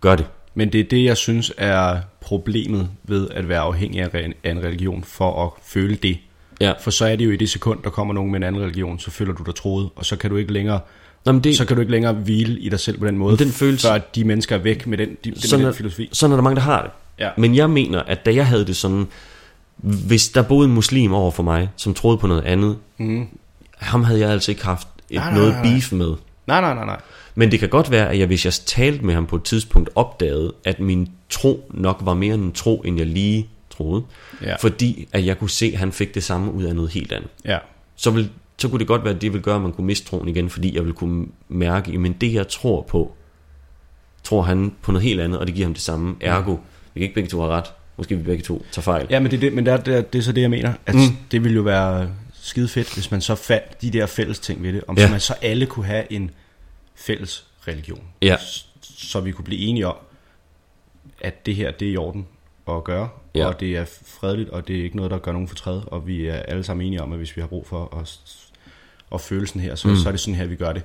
gør det. Men det er det, jeg synes er problemet ved at være afhængig af en religion for at føle det. Ja. For så er det jo i det sekund, der kommer nogen med en anden religion, så føler du dig troet, og så kan du ikke længere, Nå, men det, så kan du ikke længere hvile i dig selv på den måde, den følelse- før de mennesker er væk med den, de, med sådan, den er, filosofi. sådan er der mange, der har det. Ja. Men jeg mener, at da jeg havde det sådan, hvis der boede en muslim over for mig, som troede på noget andet, mm. ham havde jeg altså ikke haft et, Nej, nej, noget nej, nej. beef med. Nej, nej, nej, nej. Men det kan godt være, at jeg, hvis jeg talte med ham på et tidspunkt, opdagede, at min tro nok var mere en tro, end jeg lige troede. Ja. Fordi at jeg kunne se, at han fik det samme ud af noget helt andet. Ja. Så, vil, så kunne det godt være, at det ville gøre, at man kunne miste troen igen, fordi jeg ville kunne mærke, men det jeg tror på, tror han på noget helt andet, og det giver ham det samme. Ergo, vi kan ikke begge to have ret. Måske vi begge to tager fejl. Ja, men det, er det, men det, er, det, er, så det, jeg mener. At mm. det ville jo være skide fedt, hvis man så fandt de der fælles ting ved det. Om Ja. så man så alle kunne have en fælles religion. Ja. S- Så vi kunne blive enige om, at det her, det er i orden at gøre. Ja. Og det er fredeligt, og det er ikke noget, der gør nogen fortræd. Og vi er alle sammen enige om, at hvis vi har brug for at, at føle sådan her, så, mm. så er det sådan her, vi gør det.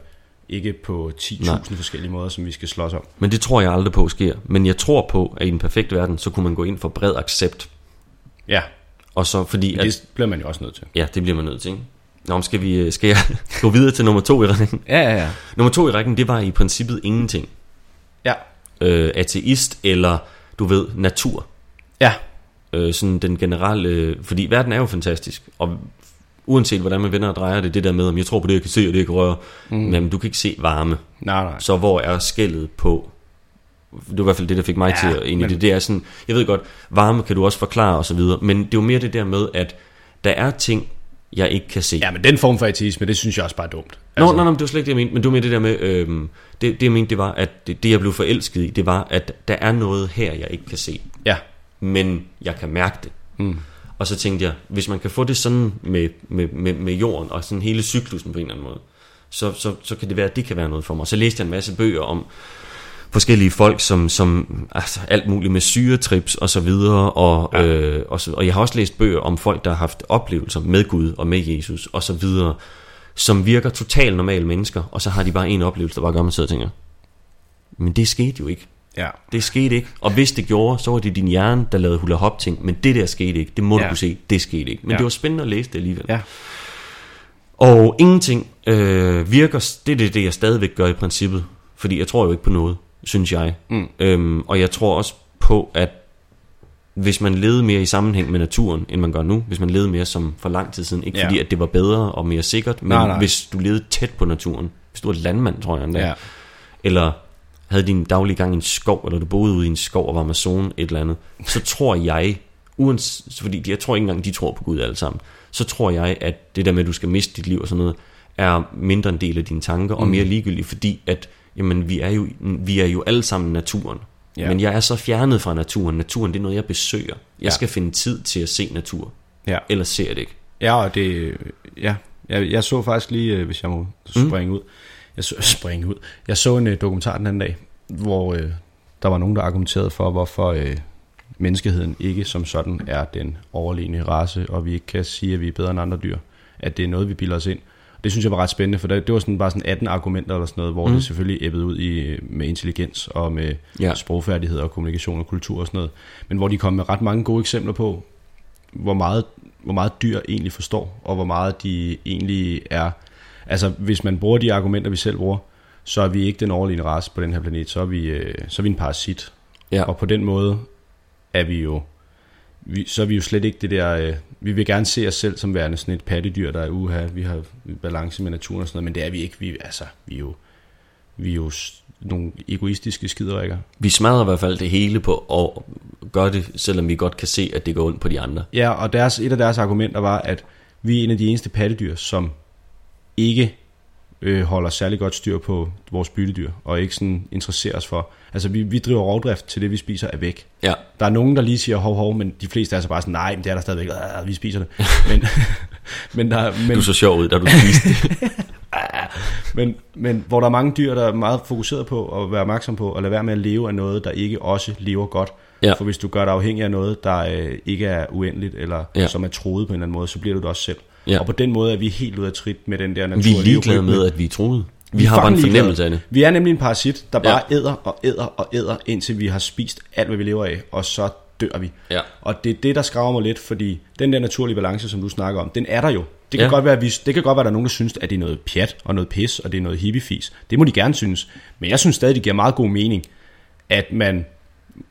Ikke på 10.000 forskellige måder, som vi skal slås om. Men det tror jeg aldrig på sker. Men jeg tror på, at i den perfekte verden, så kunne man gå ind for bred accept. Ja, Og så fordi, at, det bliver man jo også nødt til. ja, det bliver man nødt til, ikke? Nå, men skal, vi, øh, skal jeg gå videre til nummer to i rækken? Ja, ja, ja. Nummer to i rækken, det var i princippet ingenting. Ja, Øh, ateist eller, du ved, natur. ja. Øh, sådan den generelle, fordi verden er jo fantastisk, og uanset hvordan man vender og drejer det, det der med, om jeg tror på det, jeg kan se, og det jeg kan røre, mm. men du kan ikke se varme. Nej, nej. Så hvor er skældet på? Det var i hvert fald det, der fik mig Ja, til at ind i men- det. Det er sådan, jeg ved godt, varme kan du også forklare og så videre, men det er jo mere det der med, at der er ting, jeg ikke kan se. Ja, men den form for ateisme, det synes jeg også bare er dumt. Nå, altså. nej, nej, det var slet ikke det, jeg mente, men var mere det der med, øhm, det, det jeg mente, det var, at det, det jeg blev forelsket i, det var, at der er noget her, jeg ikke kan se. Ja, men jeg kan mærke det. Mm. Og så tænkte jeg, hvis man kan få det sådan med, med, med, med jorden, og sådan hele cyklusen på en eller anden måde, så, så, så kan det være, at det kan være noget for mig. Så læste jeg en masse bøger om forskellige folk, som, som altså, alt muligt med syretrips og så videre, og, ja. øh, og, så, og jeg har også læst bøger om folk, der har haft oplevelser med Gud og med Jesus og så videre, som virker totalt normale mennesker, og så har de bare en oplevelse, der bare gør, man sidder og tænker, men det skete jo ikke. Ja. Det skete ikke. Og hvis det gjorde, så var det din hjerne, der lavede hula hop ting. Men det der skete ikke. Det må ja. Du kunne se. Det skete ikke. Men Ja. det var spændende at læse det alligevel. Ja. Og ingenting øh, virker. Det er det, det, jeg stadigvæk gør i princippet. Fordi jeg tror jo ikke på noget, synes jeg. Mm. Øhm, og jeg tror også på, at hvis man levede mere i sammenhæng med naturen, end man gør nu, hvis man levede mere som for lang tid siden, ikke Ja. fordi at det var bedre og mere sikkert, men nej. nej. hvis du levede tæt på naturen, hvis du var landmand, tror jeg endda, Ja. eller havde din daglige gang i en skov, eller du boede ude i en skov og var Amazon, et eller andet, så tror jeg, uans, fordi jeg tror ikke engang, de tror på Gud alle sammen, så tror jeg, at det der med, at du skal miste dit liv og sådan noget, er mindre en del af dine tanker, og mere ligegyldigt, fordi at, jamen, vi er jo, vi er jo alle sammen naturen. Ja. Men jeg er så fjernet fra naturen. Naturen, det er noget, jeg besøger. Jeg Ja. skal finde tid til at se natur. Ja. Ellers ser jeg det ikke. Ja, og det, ja, jeg, jeg så faktisk lige, øh, hvis jeg må springe ud, jeg så, springe ud, jeg så en uh, dokumentar den anden dag, hvor uh, der var nogen, der argumenterede for, hvorfor uh, menneskeheden ikke som sådan er den overlegne race, og vi ikke kan sige, at vi er bedre end andre dyr, at det er noget, vi bilder os ind. Det synes jeg var ret spændende, for det, det var sådan bare sådan 18 argumenter eller sådan noget, hvor mm. det selvfølgelig æbbede ud i, med intelligens og med ja. Sprogfærdigheder og kommunikation og kultur og sådan noget. Men hvor de kom med ret mange gode eksempler på, hvor meget, hvor meget dyr egentlig forstår, og hvor meget de egentlig er. Altså, hvis man bruger de argumenter, vi selv bruger, så er vi ikke den overlegne race på den her planet, så er vi, øh, så er vi en parasit. Ja. Og på den måde er vi jo, vi, så er vi jo slet ikke det der, øh, vi vil gerne se os selv som værende sådan et pattedyr, der er uha, vi har balance med naturen og sådan noget, men det er vi ikke, vi, altså, vi er jo, vi er jo nogle egoistiske skiderikker. Vi smadrer i hvert fald det hele på at gøre det, selvom vi godt kan se, at det går ondt på de andre. Ja, og deres, et af deres argumenter var, at vi er en af de eneste pattedyr, som ikke øh, holder særlig godt styr på vores byttedyr, og ikke sådan interesserer os for. Altså, vi, vi driver rovdrift til det, vi spiser, er væk. Ja. Der er nogen, der lige siger hov, hov, men de fleste er altså bare sådan, nej, men det er der stadigvæk, øh, vi spiser det. Men, men, der, men, Du så sjov ud, da du spiste det. men, men hvor der er mange dyr, der er meget fokuseret på at være opmærksom på at lade være med at leve af noget, der ikke også lever godt. Ja. For hvis du gør dig afhængig af noget, der øh, ikke er uendeligt, eller ja. som er troet på en eller anden måde, så bliver du det også selv. Ja. Og på den måde er vi helt ude af trit med den der Vi naturlige er ligeglade med, at vi er troede. Vi, Vi har bare en fornemmelse af det. Vi er nemlig en parasit, der bare Ja. æder og æder og æder, indtil vi har spist alt, hvad vi lever af, og så dør vi. Ja. Og det er det, der skraver mig lidt, fordi den der naturlige balance, som du snakker om, den er der jo. Det kan, ja. godt være, at vi, det kan godt være, at der er nogen, der synes, at det er noget pjat og noget pis, og det er noget hippiefis. Det må de gerne synes. Men jeg synes stadig, det giver meget god mening, at man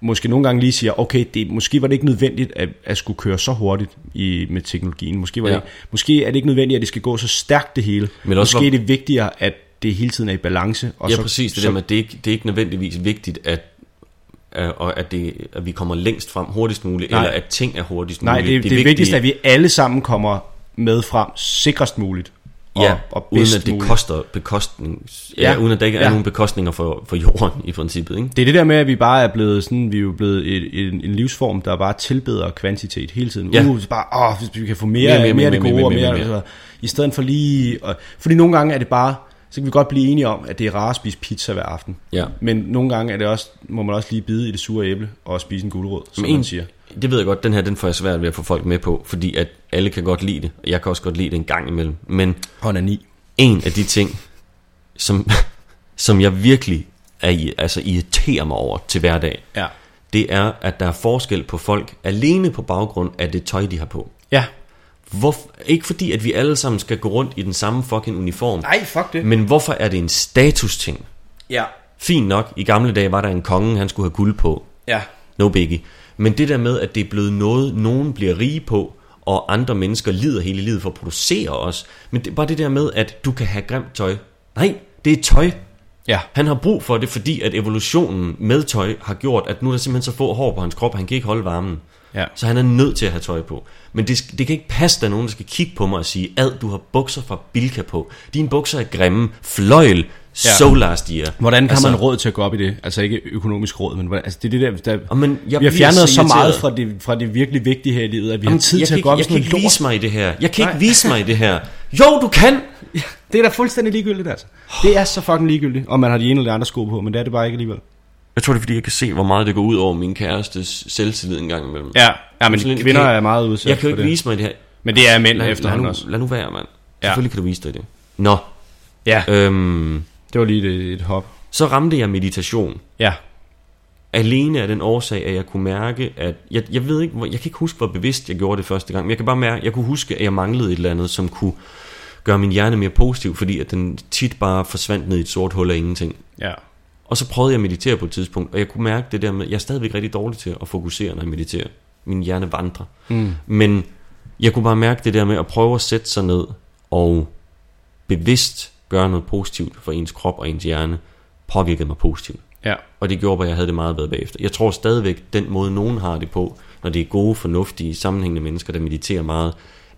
måske nogle gange lige siger, okay, det, måske var det ikke nødvendigt at, at skulle køre så hurtigt i, med teknologien. Måske, var Ja. det, måske er det ikke nødvendigt, at det skal gå så stærkt det hele. Men også måske hvor- er det vigtigere, at det hele tiden er i balance. Og Ja, så, præcis. Det så, der med, det ikke, det er ikke nødvendigvis vigtigt, at, og at, det, at vi kommer længst frem hurtigst muligt, Nej. eller at ting er hurtigst Nej, muligt. det, det, det er vigtigst, at vi alle sammen kommer med frem sikrest muligt. Ja, og uden at det muligt. koster bekostning, ja, Ja, uden at der ikke er ja. nogen bekostninger for, for jorden i princippet. Ikke? Det er det der med, at vi bare er blevet sådan, vi er jo blevet et, en, en livsform, der bare tilbeder kvantitet hele tiden. Ja. Uh, bare, åh, hvis vi kan få mere, Mere, mere, mere, mere, af mere, det gode, mere, og mere, mere, mere, mere, i stedet for lige, og, fordi nogle gange er det bare, så kan vi godt blive enige om, at det er rart at spise pizza hver aften. Ja. Men nogle gange er det også, må man også lige bide i det sure æble og spise en gulerod, som Men man en- siger. Det ved jeg godt, den her den får jeg svært ved at få folk med på, fordi at alle kan godt lide det, og jeg kan også godt lide det en gang imellem. Men Onani. en af de ting, som, som jeg virkelig er, i- altså irriterer mig over til hverdag, Ja. det er, at der er forskel på folk alene på baggrund af det tøj, de har på. Ja. Hvor, ikke fordi, at vi alle sammen skal gå rundt i den samme fucking uniform, Nej, fuck det. men hvorfor er det en status-ting? Ja. Fint nok, i gamle dage var der en konge, han skulle have guld på. Ja. No biggie. Men det der med, at det er blevet noget, nogen bliver rige på, og andre mennesker lider hele livet for at producere os. Men det, bare det der med, at du kan have grimt tøj. Nej, det er tøj. Ja. Han har brug for det, fordi at evolutionen med tøj har gjort, at nu er der simpelthen så få hår på hans krop, han kan ikke holde varmen. Ja. Så han er nødt til at have tøj på. Men det, det kan ikke passe, at der er nogen, der skal kigge på mig og sige, ad, du har bukser fra Bilka på. Dine bukser er grimme. Fløjl. Ja. So last year. Hvordan kan Altså- man råd til at gå op i det? Altså ikke økonomisk råd, men hvordan, altså det er det der, der men jeg vi har fjernet så irriteret. meget fra det, fra det virkelig vigtige her i livet, at vi har tid til at gå op i jeg kan ikke vise mig i det her. Jeg kan Nej. ikke vise mig i det her. Jo, du kan! Det er da fuldstændig ligegyldigt, altså. Det er så fucking ligegyldigt, om man har de ene eller de andre sko på, men det er det bare ikke alligevel. Jeg tror, det er, fordi jeg kan se, hvor meget det går ud over min kærestes selvtillid en gang imellem. Ja, ja men Sådan kvinder kan- er meget udsat Jeg kan jo ikke det. vise mig det her. Men det er mænd Lad, lad, efterhånden nu, også. lad nu være, mand. Ja. Selvfølgelig kan du vise dig det. Nå, Ja, øhm, det var lige et, et hop. så ramte jeg meditation. Ja, Alene af den årsag, at jeg kunne mærke, at... Jeg, jeg ved ikke, jeg kan ikke huske, hvor bevidst jeg gjorde det første gang, men jeg kan bare mærke, jeg kunne huske, at jeg manglede et eller andet, som kunne gøre min hjerne mere positiv, fordi at den tit bare forsvandt ned i et sort hul af ingenting. ja. Og så prøvede jeg at meditere på et tidspunkt, og jeg kunne mærke det der med, jeg er stadigvæk rigtig dårlig til at fokusere, når jeg mediterer. Min hjerne vandrer. Mm. Men jeg kunne bare mærke det der med at prøve at sætte sig ned og bevidst gøre noget positivt for ens krop og ens hjerne, påvirkede mig positivt. Ja, Og det gjorde, at jeg havde det meget bedre bagefter. Jeg tror stadigvæk, den måde nogen har det på, når det er gode, fornuftige, sammenhængende mennesker, der mediterer meget,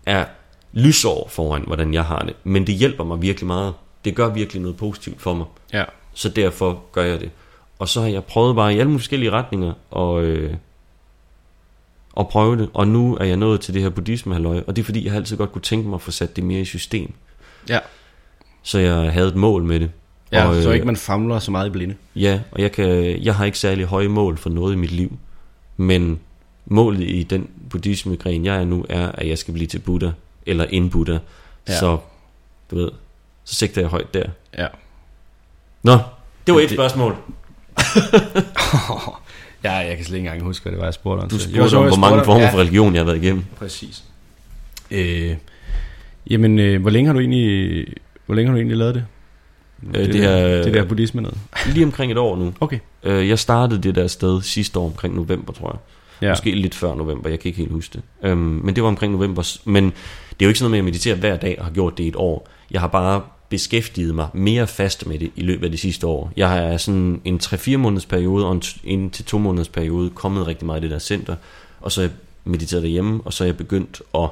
er lysår foran, hvordan jeg har det. Men det hjælper mig virkelig meget. Det gør virkelig noget positivt for mig. ja. Så derfor gør jeg det. Og så har jeg prøvet bare i alle mulige forskellige retninger og, øh, og prøve det. Og nu er jeg nået til det her buddhisme halløj, og det er fordi, jeg har altid godt kunne tænke mig at få sat det mere i system. Ja, Så jeg havde et mål med det. ja og, så øh, ikke man famler så meget i blinde. Ja, og jeg, kan, jeg har ikke særlig høje mål for noget i mit liv. Men målet i den buddhisme-gren, jeg er nu, er, at jeg skal blive til Buddha, eller en Buddha. Ja. Så, du ved, så sigter jeg højt der. Ja. Nå, det var et Det- spørgsmål. ja, jeg kan slet ikke engang huske, hvad det var, jeg spurgte om. Du Så- Jo, spurgte så om, hvor mange spurgte- former ja, for religion, jeg har været igennem. Præcis. Øh, jamen, øh, hvor længe har du egentlig, hvor længe har du egentlig lavet det? Øh, det der, er- det der buddhisme noget. Lige omkring et år nu. Okay. Øh, Jeg startede det der sted sidste år omkring november, tror jeg. Ja. Måske lidt før november, jeg kan ikke helt huske det. Øhm, men det var omkring november. Men det er jo ikke sådan noget med, at jeg mediterer hver dag og har gjort det i et år. Jeg har bare beskæftiget mig mere fast med det i løbet af de sidste år. Jeg har sådan en 3-4 måneders periode og en, til 2 måneders periode kommet rigtig meget i det der center. Og så har jeg mediteret derhjemme, og så er jeg begyndt at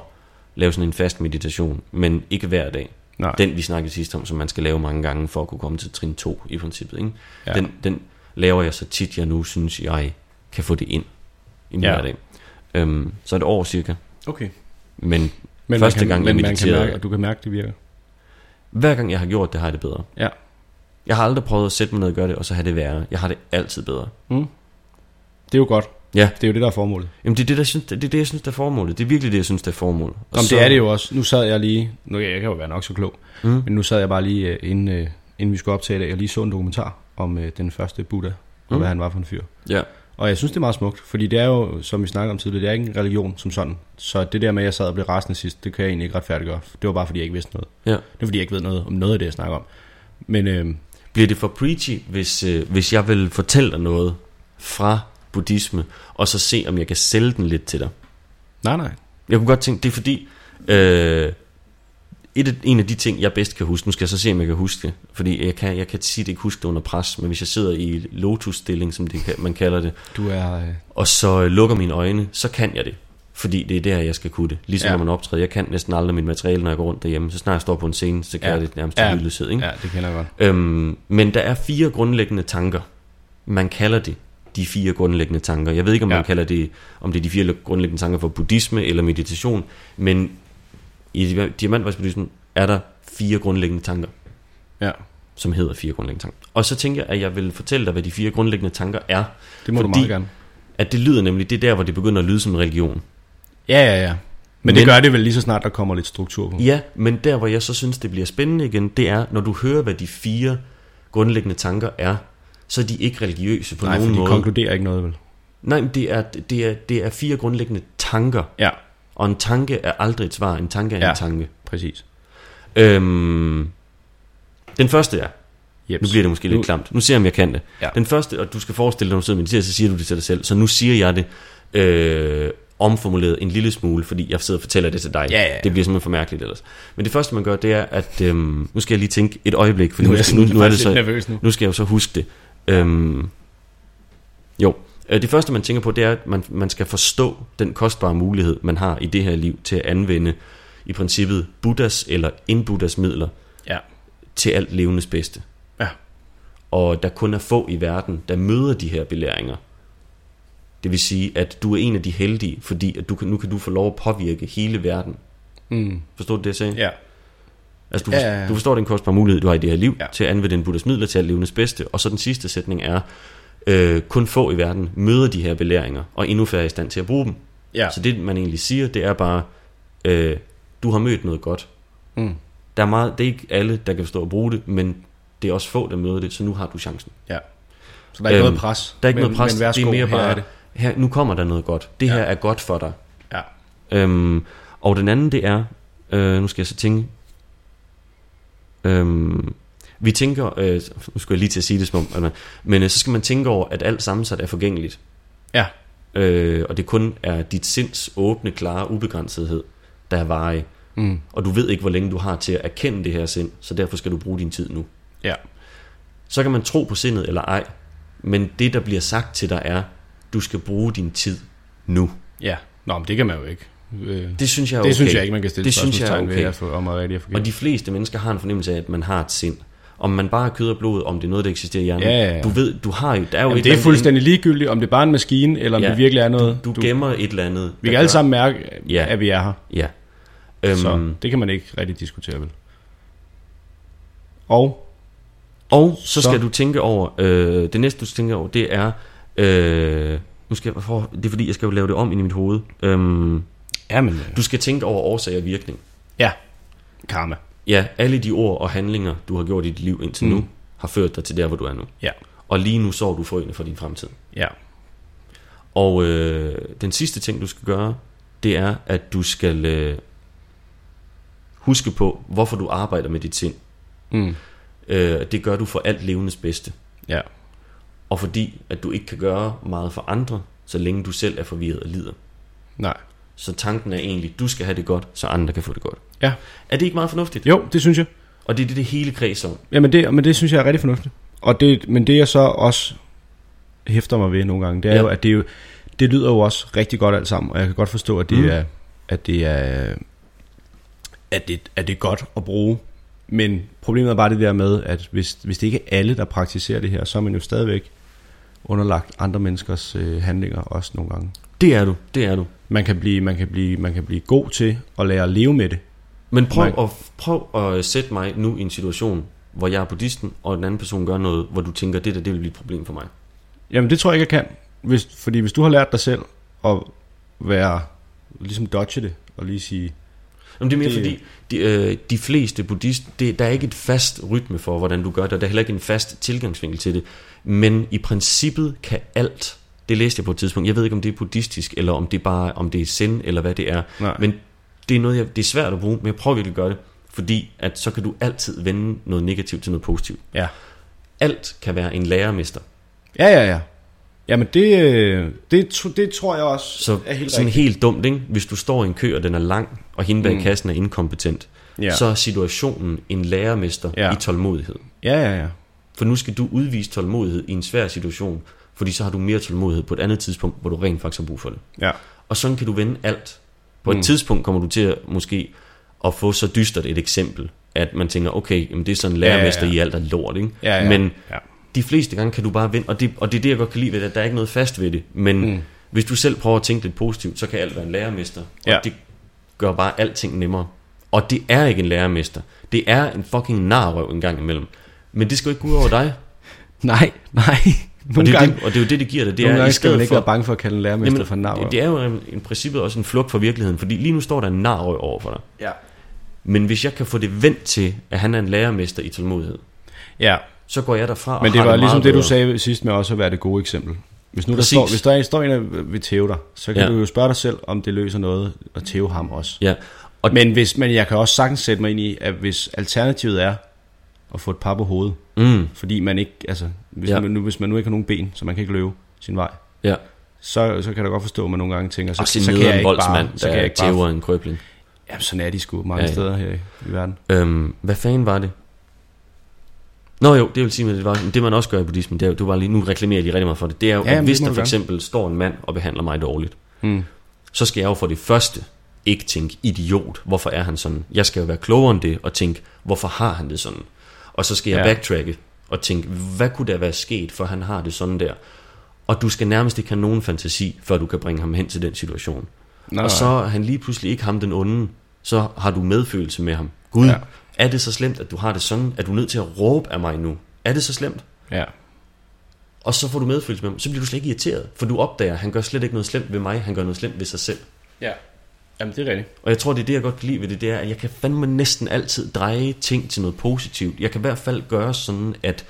lave sådan en fast meditation, men ikke hver dag. Nej. Den vi snakkede sidst om, som man skal lave mange gange for at kunne komme til trin 2 i princippet. Ikke? Ja. Den, den laver jeg så tit, jeg nu synes, jeg kan få det ind i min Ja. hverdag. Øhm, så et år cirka. Okay. Men, Men Første kan, gang, jeg men man kan mediterede- mærke, at du kan mærke, at det virker. Hver gang jeg har gjort det, har jeg det bedre. Ja. Jeg har aldrig prøvet at sætte mig ned og gøre det, og så have det værre. Jeg har det altid bedre. Mm. Det er jo godt. Ja, Det er jo det, der er formålet. Jamen, det er det, der synes, det er det, jeg synes, der er formålet. Det er virkelig det, jeg synes, der er formålet. Og Jamen, så- det er det jo også. Nu sad jeg lige, nu jeg kan jo være nok så klog, mm. men nu sad jeg bare lige, øh, inden, øh, inden vi skulle optage i dag, og lige så en dokumentar om øh, den første Buddha, og Mm. hvad han var for en fyr. Ja, Og jeg synes, det er meget smukt, fordi det er jo, som vi snakkede om tidligere, det er ikke en religion som sådan. Så det der med, at jeg sad og blev rasende sidst, det kan jeg egentlig ikke retfærdiggøre. Det var bare, fordi jeg ikke vidste noget. ja. Det er, fordi jeg ikke ved noget om noget af det, jeg snakker om. Men øh, Bliver det for preachy, hvis, øh, hvis jeg vil fortælle dig noget fra buddhisme, og så se, om jeg kan sælge den lidt til dig? nej, nej. Jeg kunne godt tænke, det er fordi, øh, et en af de ting, jeg bedst kan huske, nu skal jeg så se, om jeg kan huske det, fordi jeg kan, jeg kan sige, ikke huske det under pres, men hvis jeg sidder i lotus-stilling, som det man kalder det, Du er... Øh, og så øh, lukker mine øjne, så kan jeg det. Fordi det er der, jeg skal kunne det. Ligesom Ja. når man optræder. Jeg kan næsten aldrig mit materiale, når jeg går rundt derhjemme. Så snart jeg står på en scene, så kan Ja. jeg det nærmest Ja. lydløshed. Ikke? ja, det kender jeg godt. Øhm, men der er fire grundlæggende tanker. Man kalder det de fire grundlæggende tanker. Jeg ved ikke, om ja. man kalder det, om det er de fire grundlæggende tanker for buddhisme eller meditation, men i diamantvejsbuddhismen er der fire grundlæggende tanker, Ja, som hedder fire grundlæggende tanker. Og så tænker jeg, at jeg vil fortælle dig, hvad de fire grundlæggende tanker er. det må du Fordi- meget gerne. At det lyder nemlig, det er der, hvor det begynder at lyde som en religion. Ja, ja, ja. Men, men det gør det vel lige så snart, der kommer lidt struktur på. Ja, men der, hvor jeg så synes, det bliver spændende igen, det er, når du hører, hvad de fire grundlæggende tanker er, så er de ikke religiøse på Nej, for nogen de måde. konkluderer ikke noget, vel? Nej, men det er, det, er, det er fire grundlæggende tanker, Ja, og en tanke er aldrig et svar, en tanke er Ja. en tanke. præcis. Øhm, den første er, Jeps. nu bliver det måske lidt Nu- klamt, nu ser jeg, om jeg kan det. Ja. Den første, og du skal forestille dig, når du sidder og mediterer, så siger du det til dig selv, så nu siger jeg det øh, omformuleret en lille smule, fordi jeg sidder og fortæller det til dig. Ja, ja, ja. Det bliver simpelthen for mærkeligt ellers. Men det første, man gør, det er, at øhm, nu skal jeg lige tænke et øjeblik, for Nu nu, nu, nu er det så, nu. nu skal jeg jo så huske det. Øhm, jo, Øh, det første man tænker på, det er, at man, man skal forstå den kostbare mulighed, man har i det her liv til at anvende i princippet Buddhas eller in-Buddhas midler Ja. til alt levendes bedste. Ja. Og der kun er få i verden, der møder de her belæringer. Det vil sige, at du er en af de heldige, fordi at du kan, nu kan du få lov at påvirke hele verden. Mm. Forstår du det, jeg sagde? Ja. Altså, du, Ja, ja, ja, ja. du forstår den kostbare mulighed, du har i det her liv, Ja. til at anvende den Buddhas midler til alt levendes bedste. Og så den sidste sætning er, øh, kun få i verden møder de her belæringer, og endnu færre er i stand til at bruge dem. Ja. Så det, man egentlig siger, det er bare, øh, du har mødt noget godt. Mm. Der er meget, det er ikke alle, der kan forstå at bruge det, men det er også få, der møder det, så nu har du chancen. ja. Så der er ikke Øhm, noget pres. Der er ikke men, noget pres, men det er mere her bare, er det. her, nu kommer der noget godt. Det Ja. her er godt for dig. Ja. Øhm, og den anden, det er, øh, nu skal jeg så tænke, øhm, vi tænker, øh, nu skal jeg lige til at sige det som om, eller- men øh, så skal man tænke over, at alt sammensat er forgængeligt. Ja. Øh, og det kun er dit sinds åbne, klare ubegrænsethed, der er varig. Mm. Og du ved ikke, hvor længe du har til at erkende det her sind, så derfor skal du bruge din tid nu. Ja. Så kan man tro på sindet eller ej, men det, der bliver sagt til dig, er, du skal bruge din tid nu. Ja. Nå, men det kan man jo ikke. Øh, Det synes jeg er det okay. synes jeg ikke, man kan stille Det synes jeg er spørgsmålstegn ved, okay. at få- om rigtigt og forkert. Og de fleste mennesker har en fornemmelse af, at man har et sind. Om man bare er kød og blod, om det er noget, der eksisterer i hjernen. Ja, ja, ja. Du ved, du har jo, der er jo Jamen, et det er fuldstændig ligegyldigt, om det er bare en maskine, eller om Ja. det virkelig er noget. Du, du gemmer et eller andet. vi kan alle gør- sammen mærke, Ja. at vi er her. Ja. Øhm, Så det kan man ikke rigtig diskutere, vel? Og Og så, Så- skal du tænke over, øh, det næste du skal tænke over, det er, øh, nu skal jeg, for, det er fordi, jeg skal jo lave det om ind i mit hoved. Øhm, ja, men, du skal tænke over årsag og virkning. ja, karma. Ja, alle de ord og handlinger, du har gjort i dit liv indtil Mm. nu, har ført dig til der, hvor du er nu. Ja, Og lige nu sår du frøene for din fremtid. ja, Og øh, den sidste ting, du skal gøre, det er, at du skal øh, huske på, hvorfor du arbejder med dit sind. mm. Øh, det gør du for alt levendes bedste. ja, Og fordi, at du ikke kan gøre meget for andre, så længe du selv er forvirret og lider. nej. Så tanken er egentlig, du skal have det godt, så andre kan få det godt. Ja, Er det ikke meget fornuftigt? jo, det synes jeg. Og det er det, det hele kreds om. Jamen det, men det synes jeg er rigtig fornuftigt. Og det, men det jeg så også hæfter mig ved nogle gange, det er ja. Jo, at det, jo, det lyder jo også rigtig godt alt sammen, og jeg kan godt forstå, at det. Mm. er, at det er, at det, at det er godt at bruge. Men problemet er bare det der med, at hvis, hvis det ikke er alle, der praktiserer det her, så er man jo stadigvæk underlagt andre menneskers øh, handlinger også nogle gange. Det er du, det er du. Man kan, blive, man, kan blive, man kan blive god til at lære at leve med det. Men prøv, Nej. at, prøv at sætte mig nu i en situation, hvor jeg er buddhisten, og den anden person gør noget, hvor du tænker, det der det vil blive et problem for mig. Jamen det tror jeg ikke, jeg kan. hvis, fordi hvis du har lært dig selv at være, ligesom dodge det, og lige sige, Jamen, det er mere Det- fordi, de, øh, de fleste buddhist, det, der er ikke et fast rytme for, hvordan du gør det, og der er heller ikke en fast tilgangsvinkel til det. Men i princippet kan alt, det læste jeg på et tidspunkt, jeg ved ikke, om det er buddhistisk, eller om det er bare om det er sind, eller hvad det er. Nej. Men det er, noget, jeg, det er svært at bruge, men jeg prøver virkelig at gøre det, fordi at så kan du altid vende noget negativt til noget positivt. ja. Alt kan være en lærermester. Ja, ja, ja. Jamen det, det, det tror jeg også Så er helt sådan rigtigt. helt dumt, ikke? Hvis du står i en kø, og den er lang, og hende bag Mm. kassen er inkompetent, Ja. så er situationen en lærermester Ja. i tålmodighed. Ja, ja, ja. For nu skal du udvise tålmodighed i en svær situation, fordi så har du mere tålmodighed på et andet tidspunkt, hvor du rent faktisk har brug for det. Ja. Og sådan kan du vende alt. På et Mm. tidspunkt kommer du til at måske at få så dystert et eksempel, at man tænker, okay, jamen det er sådan en lærermester Ja, ja, ja. i alt er lort, ikke? Ja, ja. Men ja. de fleste gange kan du bare vende, og det, og det er det, jeg godt kan lide ved det, at der er ikke noget fast ved det. Men Mm. hvis du selv prøver at tænke lidt positivt, så kan alt være en lærermester. Ja. Og det gør bare alting nemmere. Og det er ikke en lærermester. Det er en fucking narrøv en gang imellem. Men det skal jo ikke gå ud over dig. Nej, nej. Og det, er gange, det, og det er jo det, det giver dig. Det nogle er gange skal man ikke for, være bange for at kalde en lærermester Jamen, for en nar. det, det er jo i princippet også en flugt fra virkeligheden, fordi lige nu står der en narrøv over for dig. Ja. Men hvis jeg kan få det vendt til, at han er en lærermester i tålmodighed, ja, så går jeg derfra og men det var ligesom meget det, du sagde sidst med også at være det gode eksempel. Hvis nu der står, hvis der står en, der vil tæve dig, så kan Ja. du jo spørge dig selv, om det løser noget at tæve ham også. Ja, og Men, hvis, men jeg kan også sagtens sætte mig ind i, at hvis alternativet er at få et par på hovedet, mm, fordi man ikke, altså, hvis, Ja. ja. man, nu, hvis man nu ikke har nogen ben, så man kan ikke løbe sin vej, ja. så, så kan jeg da godt forstå, at man nogle gange tænker, så, så, så kan jeg en ikke bare, så kan jeg ikke bare, en krøbling. jamen sådan er de sgu mange Ja, ja, ja. steder her i, i verden. Øhm, hvad fanden var det? Nå jo, det vil sige, at det, var, det man også gør i buddhismen, det er jo, du var lige, nu reklamerer de rigtig meget for det, det er jo, Ja, ja, hvis der du for eksempel står en mand og behandler mig dårligt, Hmm. så skal jeg jo for det første ikke tænke, idiot, hvorfor er han sådan? Jeg skal jo være klogere end det, og tænke, hvorfor har han det sådan? Og så skal jeg Ja. backtracke, og tænke, hvad kunne der være sket, for han har det sådan der? Og du skal nærmest ikke have nogen fantasi, før du kan bringe ham hen til den situation. Nå, og så er han lige pludselig ikke ham den onde, så har du medfølelse med ham. Gud, Ja. ja. er det så slemt, at du har det sådan? Er du nødt til at råbe af mig nu? Er det så slemt? Ja. Og så får du medfølelse med ham, så bliver du slet ikke irriteret, for du opdager, at han gør slet ikke noget slemt ved mig, han gør noget slemt ved sig selv. ja. Jamen, det er rigtigt. Og jeg tror, det er det, jeg godt kan lide ved det, det er, at jeg kan fandme næsten altid dreje ting til noget positivt. Jeg kan i hvert fald gøre sådan, at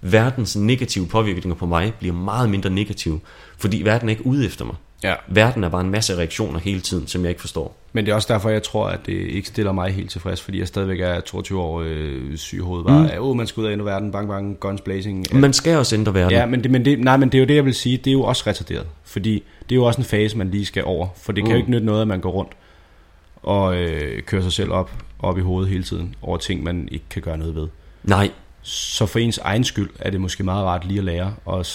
verdens negative påvirkninger på mig bliver meget mindre negative, fordi verden er ikke ude efter mig. Ja. Verden er bare en masse reaktioner hele tiden, som jeg ikke forstår. Men det er også derfor, jeg tror, at det ikke stiller mig helt tilfreds, fordi jeg stadigvæk er 22 år øh, syg i hovedet. Bare, mm. åh, man skal ud af endnu verden, bang, bang, guns blazing. Man skal også ændre verden. Ja, men det, men det, nej, men det er jo det, jeg vil sige. Det er jo også retarderet. Fordi det er jo også en fase, man lige skal over. For det kan jo Mm. ikke nytte noget, at man går rundt og øh, kører sig selv op, op i hovedet hele tiden over ting, man ikke kan gøre noget ved. Nej, Så for ens egen skyld er det måske meget rart lige at lære og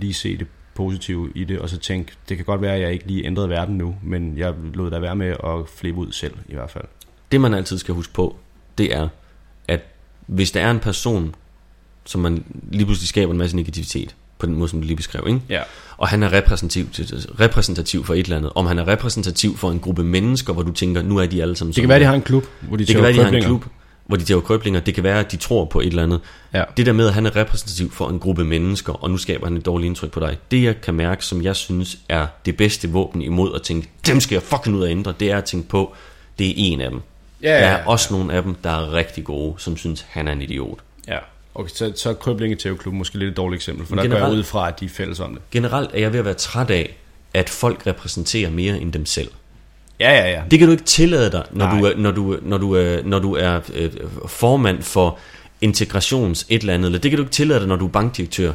lige se det positive i det, og så tænke, det kan godt være, at jeg ikke lige ændrede verden nu, men jeg lod da være med at flippe ud selv i hvert fald. det man altid skal huske på, det er, at hvis der er en person, som man lige pludselig skaber en masse negativitet, på den måde, som du lige beskrev, ikke? Ja. og han er repræsentativ, repræsentativ for et eller andet, om han er repræsentativ for en gruppe mennesker, hvor du tænker, nu er de alle sammen Det kan være, at de har en klub, hvor de det kan være, de har en klub, hvor de tager krøblinger. Det kan være, at de tror på et eller andet. Ja. Det der med, at han er repræsentativ for en gruppe mennesker, og nu skaber han et dårligt indtryk på dig. Det jeg kan mærke, som jeg synes er det bedste våben imod at tænke, dem skal jeg fucking ud og ændre, det er at tænke på, det er en af dem. Ja, der ja, er ja, også nogle af dem, der er rigtig gode, som synes, han er en idiot. Ja. Okay, så, så er krøblinge Klub måske lidt et dårligt eksempel, for der går jeg ud fra, at de er fælles om det. Generelt er jeg ved at være træt af, at folk repræsenterer mere end dem selv. Ja, ja, ja. Det kan du ikke tillade dig, når Nej. du er, når du, når du er, når du er øh, formand for integrations et eller andet, eller det kan du ikke tillade dig, når du er bankdirektør.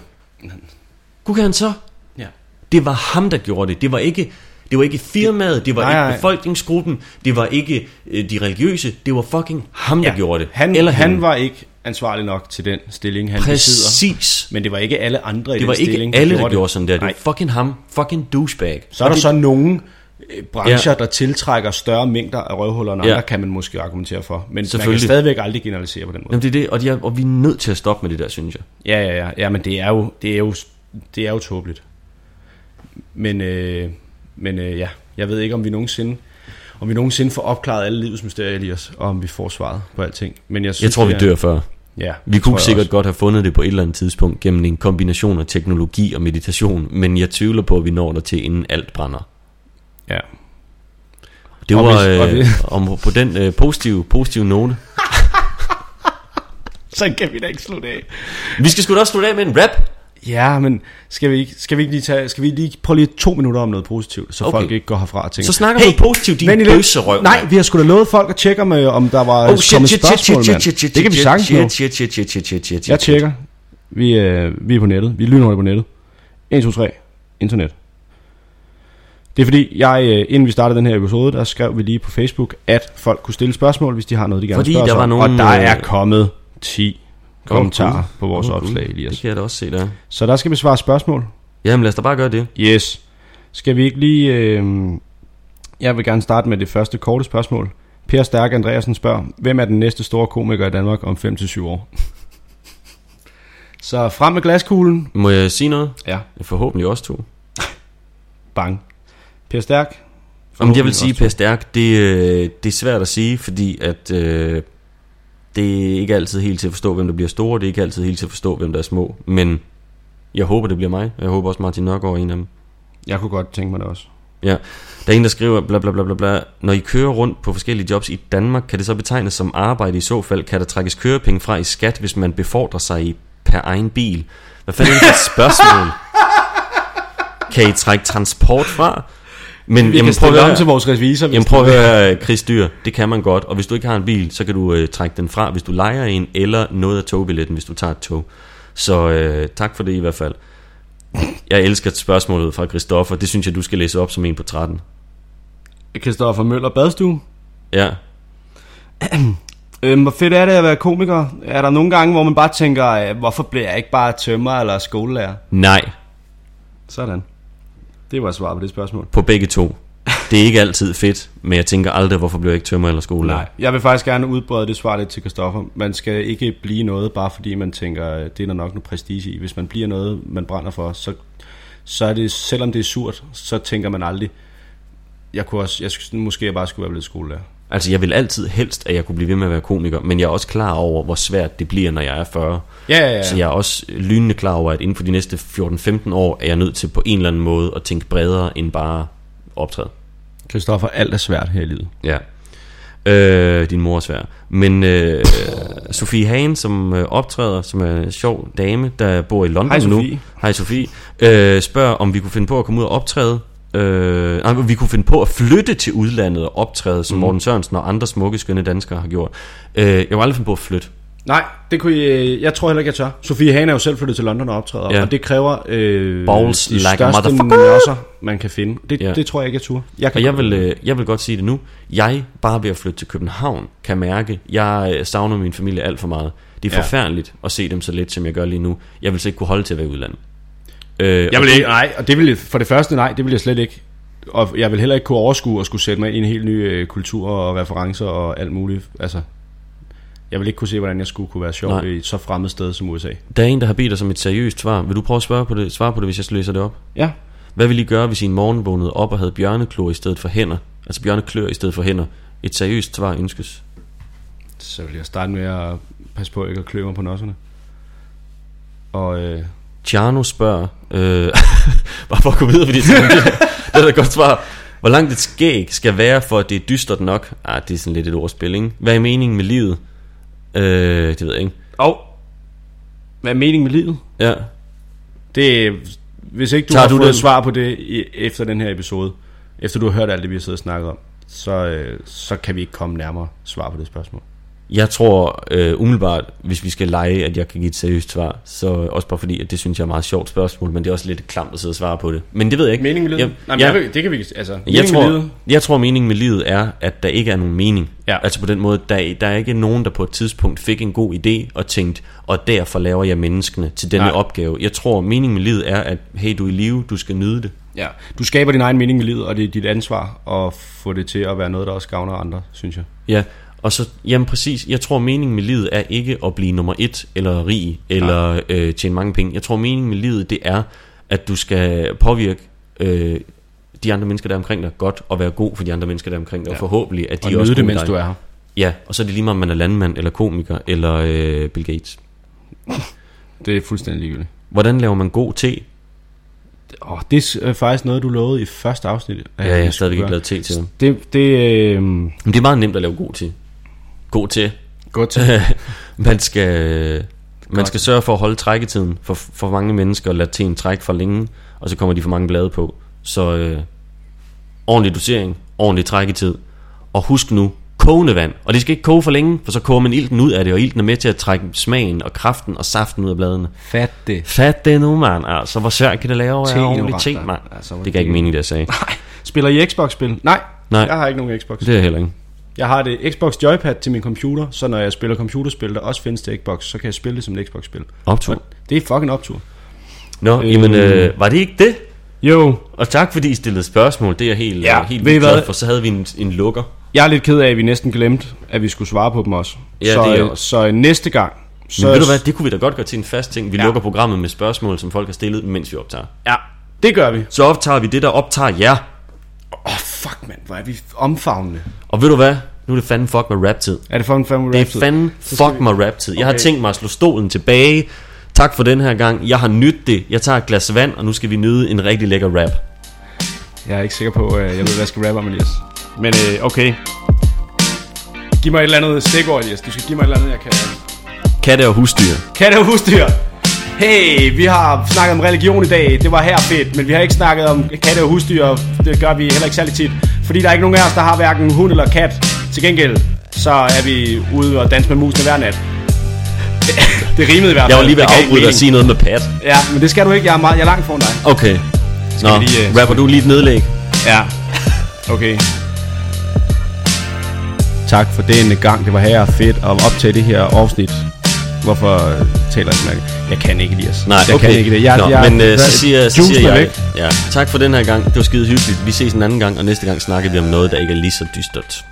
Kan han så? ja. Det var ham, der gjorde det. Det var ikke, det var ikke firmaet, det var Nej, ikke nej. befolkningsgruppen, det var ikke øh, de religiøse, det var fucking ham, der gjorde det. Han, eller han hende. var ikke ansvarlig nok til den stilling, han besidder. Præcis. Men det var ikke alle andre i Det var den ikke stilling, alle, der det. gjorde sådan der. Det Nej. var fucking ham. Fucking douchebag. Så er der det, så nogle øh, brancher, Ja. der tiltrækker større mængder af røvhuller end Ja. andre, kan man måske argumentere for. Men man kan stadigvæk aldrig generalisere på den måde. Jamen, det er det, og, de er, og vi er nødt til at stoppe med det der, synes jeg. Ja, ja, ja. Ja, men det er jo, det er jo, det er jo tåbeligt. Men, øh, men øh, ja, jeg ved ikke, om vi nogensinde, om vi nogensinde får opklaret alle livets mysterier i os, og om vi får svaret på alting. Men jeg, synes, Jeg tror, vi det er- dør før. Ja, Vi kunne sikkert også. godt have fundet det på et eller andet tidspunkt gennem en kombination af teknologi og meditation, men jeg tvivler på, at vi når der til, inden alt brænder. Ja. Det Og var og øh, vi- om, på den øh, positive, positive note. Så kan vi da ikke slutte af. Vi skal sgu da også slutte af med en rap. Ja, men skal vi, ikke, skal vi ikke lige tage, skal vi lige prøve lige to minutter om noget positivt, så Okay. folk ikke går herfra og tænker, Så snakker vi noget positivt, din lidt. bøsserøv, Nej, vi har sgu da lovet folk at tjekke, om, øh, om der var Oh shit, shit, spørgsmål, shit, shit, shit, Det kan vi sagtens shit, shit, shit, shit, shit, shit, shit, Jeg tjekker. Vi, øh, vi er på nettet. Vi er lynhurtigt på nettet. 1, 2, 3. Internet. Det er fordi, jeg, øh, inden vi startede den her episode, der skrev vi lige på Facebook, at folk kunne stille spørgsmål, hvis de har noget, de gerne vil spørge der var nogen, Og der er øh, kommet 10 kommentarer Gud. på vores Gud. opslag, Det Elias. kan jeg da også se der. Så der skal besvare spørgsmål. Jamen lad os da bare gøre det. Yes. Skal vi ikke lige... Øh, jeg vil gerne starte med det første korte spørgsmål. Per Stærk Andreasen spørger, hvem er den næste store komiker i Danmark om 5-7 år? Så frem med glaskuglen. Må jeg sige noget? Ja. Forhåbentlig også to. Bang. Per Stærk. Om jeg vil sige. Per Stærk, det, øh, det er svært at sige, fordi at øh, det er ikke altid helt til at forstå, hvem der bliver store, det er ikke altid helt til at forstå, hvem der er små. Men jeg håber, det bliver mig. Jeg håber også, Martin Nørgaard er en af dem. Jeg kunne godt tænke mig det også. Ja, der er en, der skriver, bla bla bla bla bla, når I kører rundt på forskellige jobs i Danmark, kan det så betegnes som arbejde i så fald? Kan der trækkes kørepenge fra i skat, hvis man befordrer sig i per egen bil? Hvad fanden er det for et spørgsmål? Kan I trække transport fra? Men Vi kan prøv stille høre- til vores revisor. Jamen prøv at høre, øh, Chris Dyr, det kan man godt, og hvis du ikke har en bil, så kan du øh, trække den fra, hvis du lejer en, eller noget af togbilletten, hvis du tager et tog. Så øh, tak for det i hvert fald. Jeg elsker spørgsmålet fra Christoffer, det synes jeg, du skal læse op som en på 13. Christoffer Møller Badstue. Ja, Øhm, hvor fedt er det at være komiker? Er der nogle gange, hvor man bare tænker, øh, hvorfor bliver jeg ikke bare tømmer eller skolelærer? nej, Sådan. Det var svar på det spørgsmål. på begge to. Det er ikke altid fedt, men jeg tænker aldrig, hvorfor bliver jeg ikke tømmer eller skole. Nej, jeg vil faktisk gerne udbrede det svar lidt til Christoffer. Man skal ikke blive noget, bare fordi man tænker, øh, det er der nok noget prestige i. Hvis man bliver noget, man brænder for, så, så er det, selvom det er surt, så tænker man aldrig, jeg kunne også, jeg måske jeg bare skulle være blevet skolelærer. Altså, jeg vil altid helst, at jeg kunne blive ved med at være komiker, men jeg er også klar over, hvor svært det bliver, når jeg er 40. Ja, ja, ja. Så jeg er også lynende klar over, at inden for de næste 14-15 år, er jeg nødt til på en eller anden måde at tænke bredere end bare optræde. Christoffer, alt er svært her i livet. Ja. Øh, din mor er svær. Men øh, Sofie Hagen, som øh, optræder, som er en sjov dame, der bor i London Hej, nu. Sofie. Hej Sofie. Øh, spørger, om vi kunne finde på at komme ud og optræde. Øh, nej, vi kunne finde på at flytte til udlandet og optræde, som mm. Morten Sørensen og andre smukke, skønne danskere har gjort. Øh, jeg var aldrig finde på at flytte. Nej, det kunne I, jeg tror heller ikke, jeg tør. Sofie Hane er jo selv flyttet til London og optræder, Ja. og det kræver øh, Balls de like største nøsser, man kan finde. Det, Ja. det tror jeg ikke, jeg turde. Jeg kan Og jeg vil, øh, jeg vil godt sige det nu. Jeg, bare ved at flytte til København, kan mærke, jeg øh, savner min familie alt for meget. Det er Ja. forfærdeligt at se dem så lidt, som jeg gør lige nu. Jeg vil så ikke kunne holde til at være i udlandet. Øh, Jeg vil ikke, nej, og det vil for det første nej, det vil jeg slet ikke. Og jeg vil heller ikke kunne overskue at skulle sætte mig ind i en helt ny øh, kultur og referencer og alt muligt. Altså, jeg vil ikke kunne se, hvordan jeg skulle kunne være sjov Nej. i et så fremmed sted som USA. Der er en, der har bedt os om et seriøst svar. Vil du prøve at svare på det, svare på det hvis jeg læser det op? Ja, Hvad ville I gøre, hvis I en morgen vågnede op og havde bjørneklor i stedet for hænder? Altså bjørneklør i stedet for hænder. Et seriøst svar ønskes. så vil jeg starte med at passe på ikke at klø mig på nosserne. Og øh, Tjano spørger, øh, bare for at gå videre, fordi det det er et godt svar. Hvor langt et skæg skal være, for at det er dystert nok? Ah, det er sådan lidt et ordspil, ikke? Hvad er meningen med livet? Øh, det ved jeg ikke. og, hvad er meningen med livet? Ja, Det hvis ikke du Tager har du fået den? svar på det i, efter den her episode, efter du har hørt alt det, vi har siddet og snakket om, så, øh, så kan vi ikke komme nærmere svar på det spørgsmål. Jeg tror øh, umiddelbart, hvis vi skal lege, at jeg kan give et seriøst svar, så også bare fordi, at det synes jeg er et meget sjovt spørgsmål, men det er også lidt klamt at sidde og svare på det. Men det ved jeg ikke. Meningen med livet? Jeg, Nej, men jeg, jeg, det kan vi altså. jeg, med tror, livet, jeg tror, meningen med livet er, at der ikke er nogen mening. Ja. Altså på den måde, der, er- der er ikke nogen, der på et tidspunkt fik en god idé og tænkte, og derfor laver jeg menneskene til denne Nej. opgave. Jeg tror, meningen med livet er, at hey, du er i live, du skal nyde det. Ja, du skaber din egen mening med livet, og det er dit ansvar at få det til at være noget, der også gavner andre, synes jeg. Ja, og så, jamen præcis, jeg tror meningen med livet er ikke at blive nummer et, eller rig, eller øh, tjene mange penge. Jeg tror meningen med livet, det er, at du skal påvirke øh, de andre mennesker, der er omkring dig godt, og være god for de andre mennesker, der er omkring dig, ja. og forhåbentlig, at de Og også nyde det, mens dig. du er her. Ja, og så er det lige meget, om man er landmand, eller komiker, eller øh, Bill Gates. Det er fuldstændig ligegyldigt. Hvordan laver man god te? Oh, det er faktisk noget, du lovede i første afsnit. Ja, jeg har stadigvæk ikke lavet te til dem. Det, det øh, Men det er meget nemt at lave god te. God te. godt til. man skal, man skal sørge for at holde trækketiden for, for mange mennesker og lade teen trække for længe, og så kommer de for mange blade på. Så øh, ordentlig dosering, ordentlig trækketid, og husk nu, kogende vand. Og det skal ikke koge for længe, for så koger man ilten ud af det, og ilten er med til at trække smagen og kraften og saften ud af bladene. Fat det. Fat det nu, mand. Altså, hvor svært kan det lave Te af ordentlig ignorant, te, mand. Altså, Det gav ikke mening, det jeg sagde. Nej. Spiller I Xbox-spil? Nej. Nej. Jeg har ikke nogen Xbox. Det er heller ikke. Jeg har det Xbox Joypad til min computer, så når jeg spiller computerspil, der også findes til Xbox, så kan jeg spille det som et Xbox-spil. Optur. Det er fucking optur. Nå, Øh. jamen, øh, var det ikke det? Jo, Og tak fordi I stillede spørgsmål, det er jeg helt, Ja, ja, helt ved glad for. Så havde vi en, en lukker. jeg er lidt ked af, at vi næsten glemte, at vi skulle svare på dem også. Ja, så, det er øh, så øh, næste gang... Så, Men ved du hvad, det kunne vi da godt gøre til en fast ting. Vi ja. lukker programmet med spørgsmål, som folk har stillet, mens vi optager. Ja, det gør vi. Så optager vi det, der optager jer. Åh, oh, fuck mand, hvor er vi omfavnende. Og ved du hvad? Nu er det fandme fuck med rap-tid. Er det fucking fandme Det rap-tid? er fandme Så skal fuck med rap-tid. Jeg har tænkt mig at slå stolen tilbage. Tak for den her gang. Jeg har nydt det. Jeg tager et glas vand, og nu skal vi nyde en rigtig lækker rap. Jeg er ikke sikker på, at jeg ved, hvad jeg skal rappe om, Elias. Men øh, okay. Giv mig et eller andet stikord, Elias. Du skal give mig et eller andet, jeg kan... Katte og husdyr. Katte og husdyr. Hey, vi har snakket om religion i dag. Det var her fedt, men vi har ikke snakket om katte og husdyr. Det gør vi heller ikke særlig tit. Fordi der er ikke nogen af os, der har hverken hund eller kat. Til gengæld, så er vi ude og danse med musene hver nat. Det rimede i hvert fald. Jeg var lige ved at afbryde dig og sige noget med pat. Ja, men det skal du ikke. Jeg er, meget, jeg er langt foran dig. Okay. Nå, vi lige, øh, rapper du lige et nedlæg? Ja. Okay. Tak for denne gang. Det var her fedt at optage det her afsnit. Hvorfor øh, taler jeg her? Jeg kan ikke, Elias. Nej, jeg okay. kan ikke det. Jeg, Nå, jeg, men øh, så siger, så siger er jeg, væk. ja, tak for den her gang. Det var skide hyggeligt. Vi ses en anden gang, og næste gang snakker vi om noget, der ikke er lige så dystert.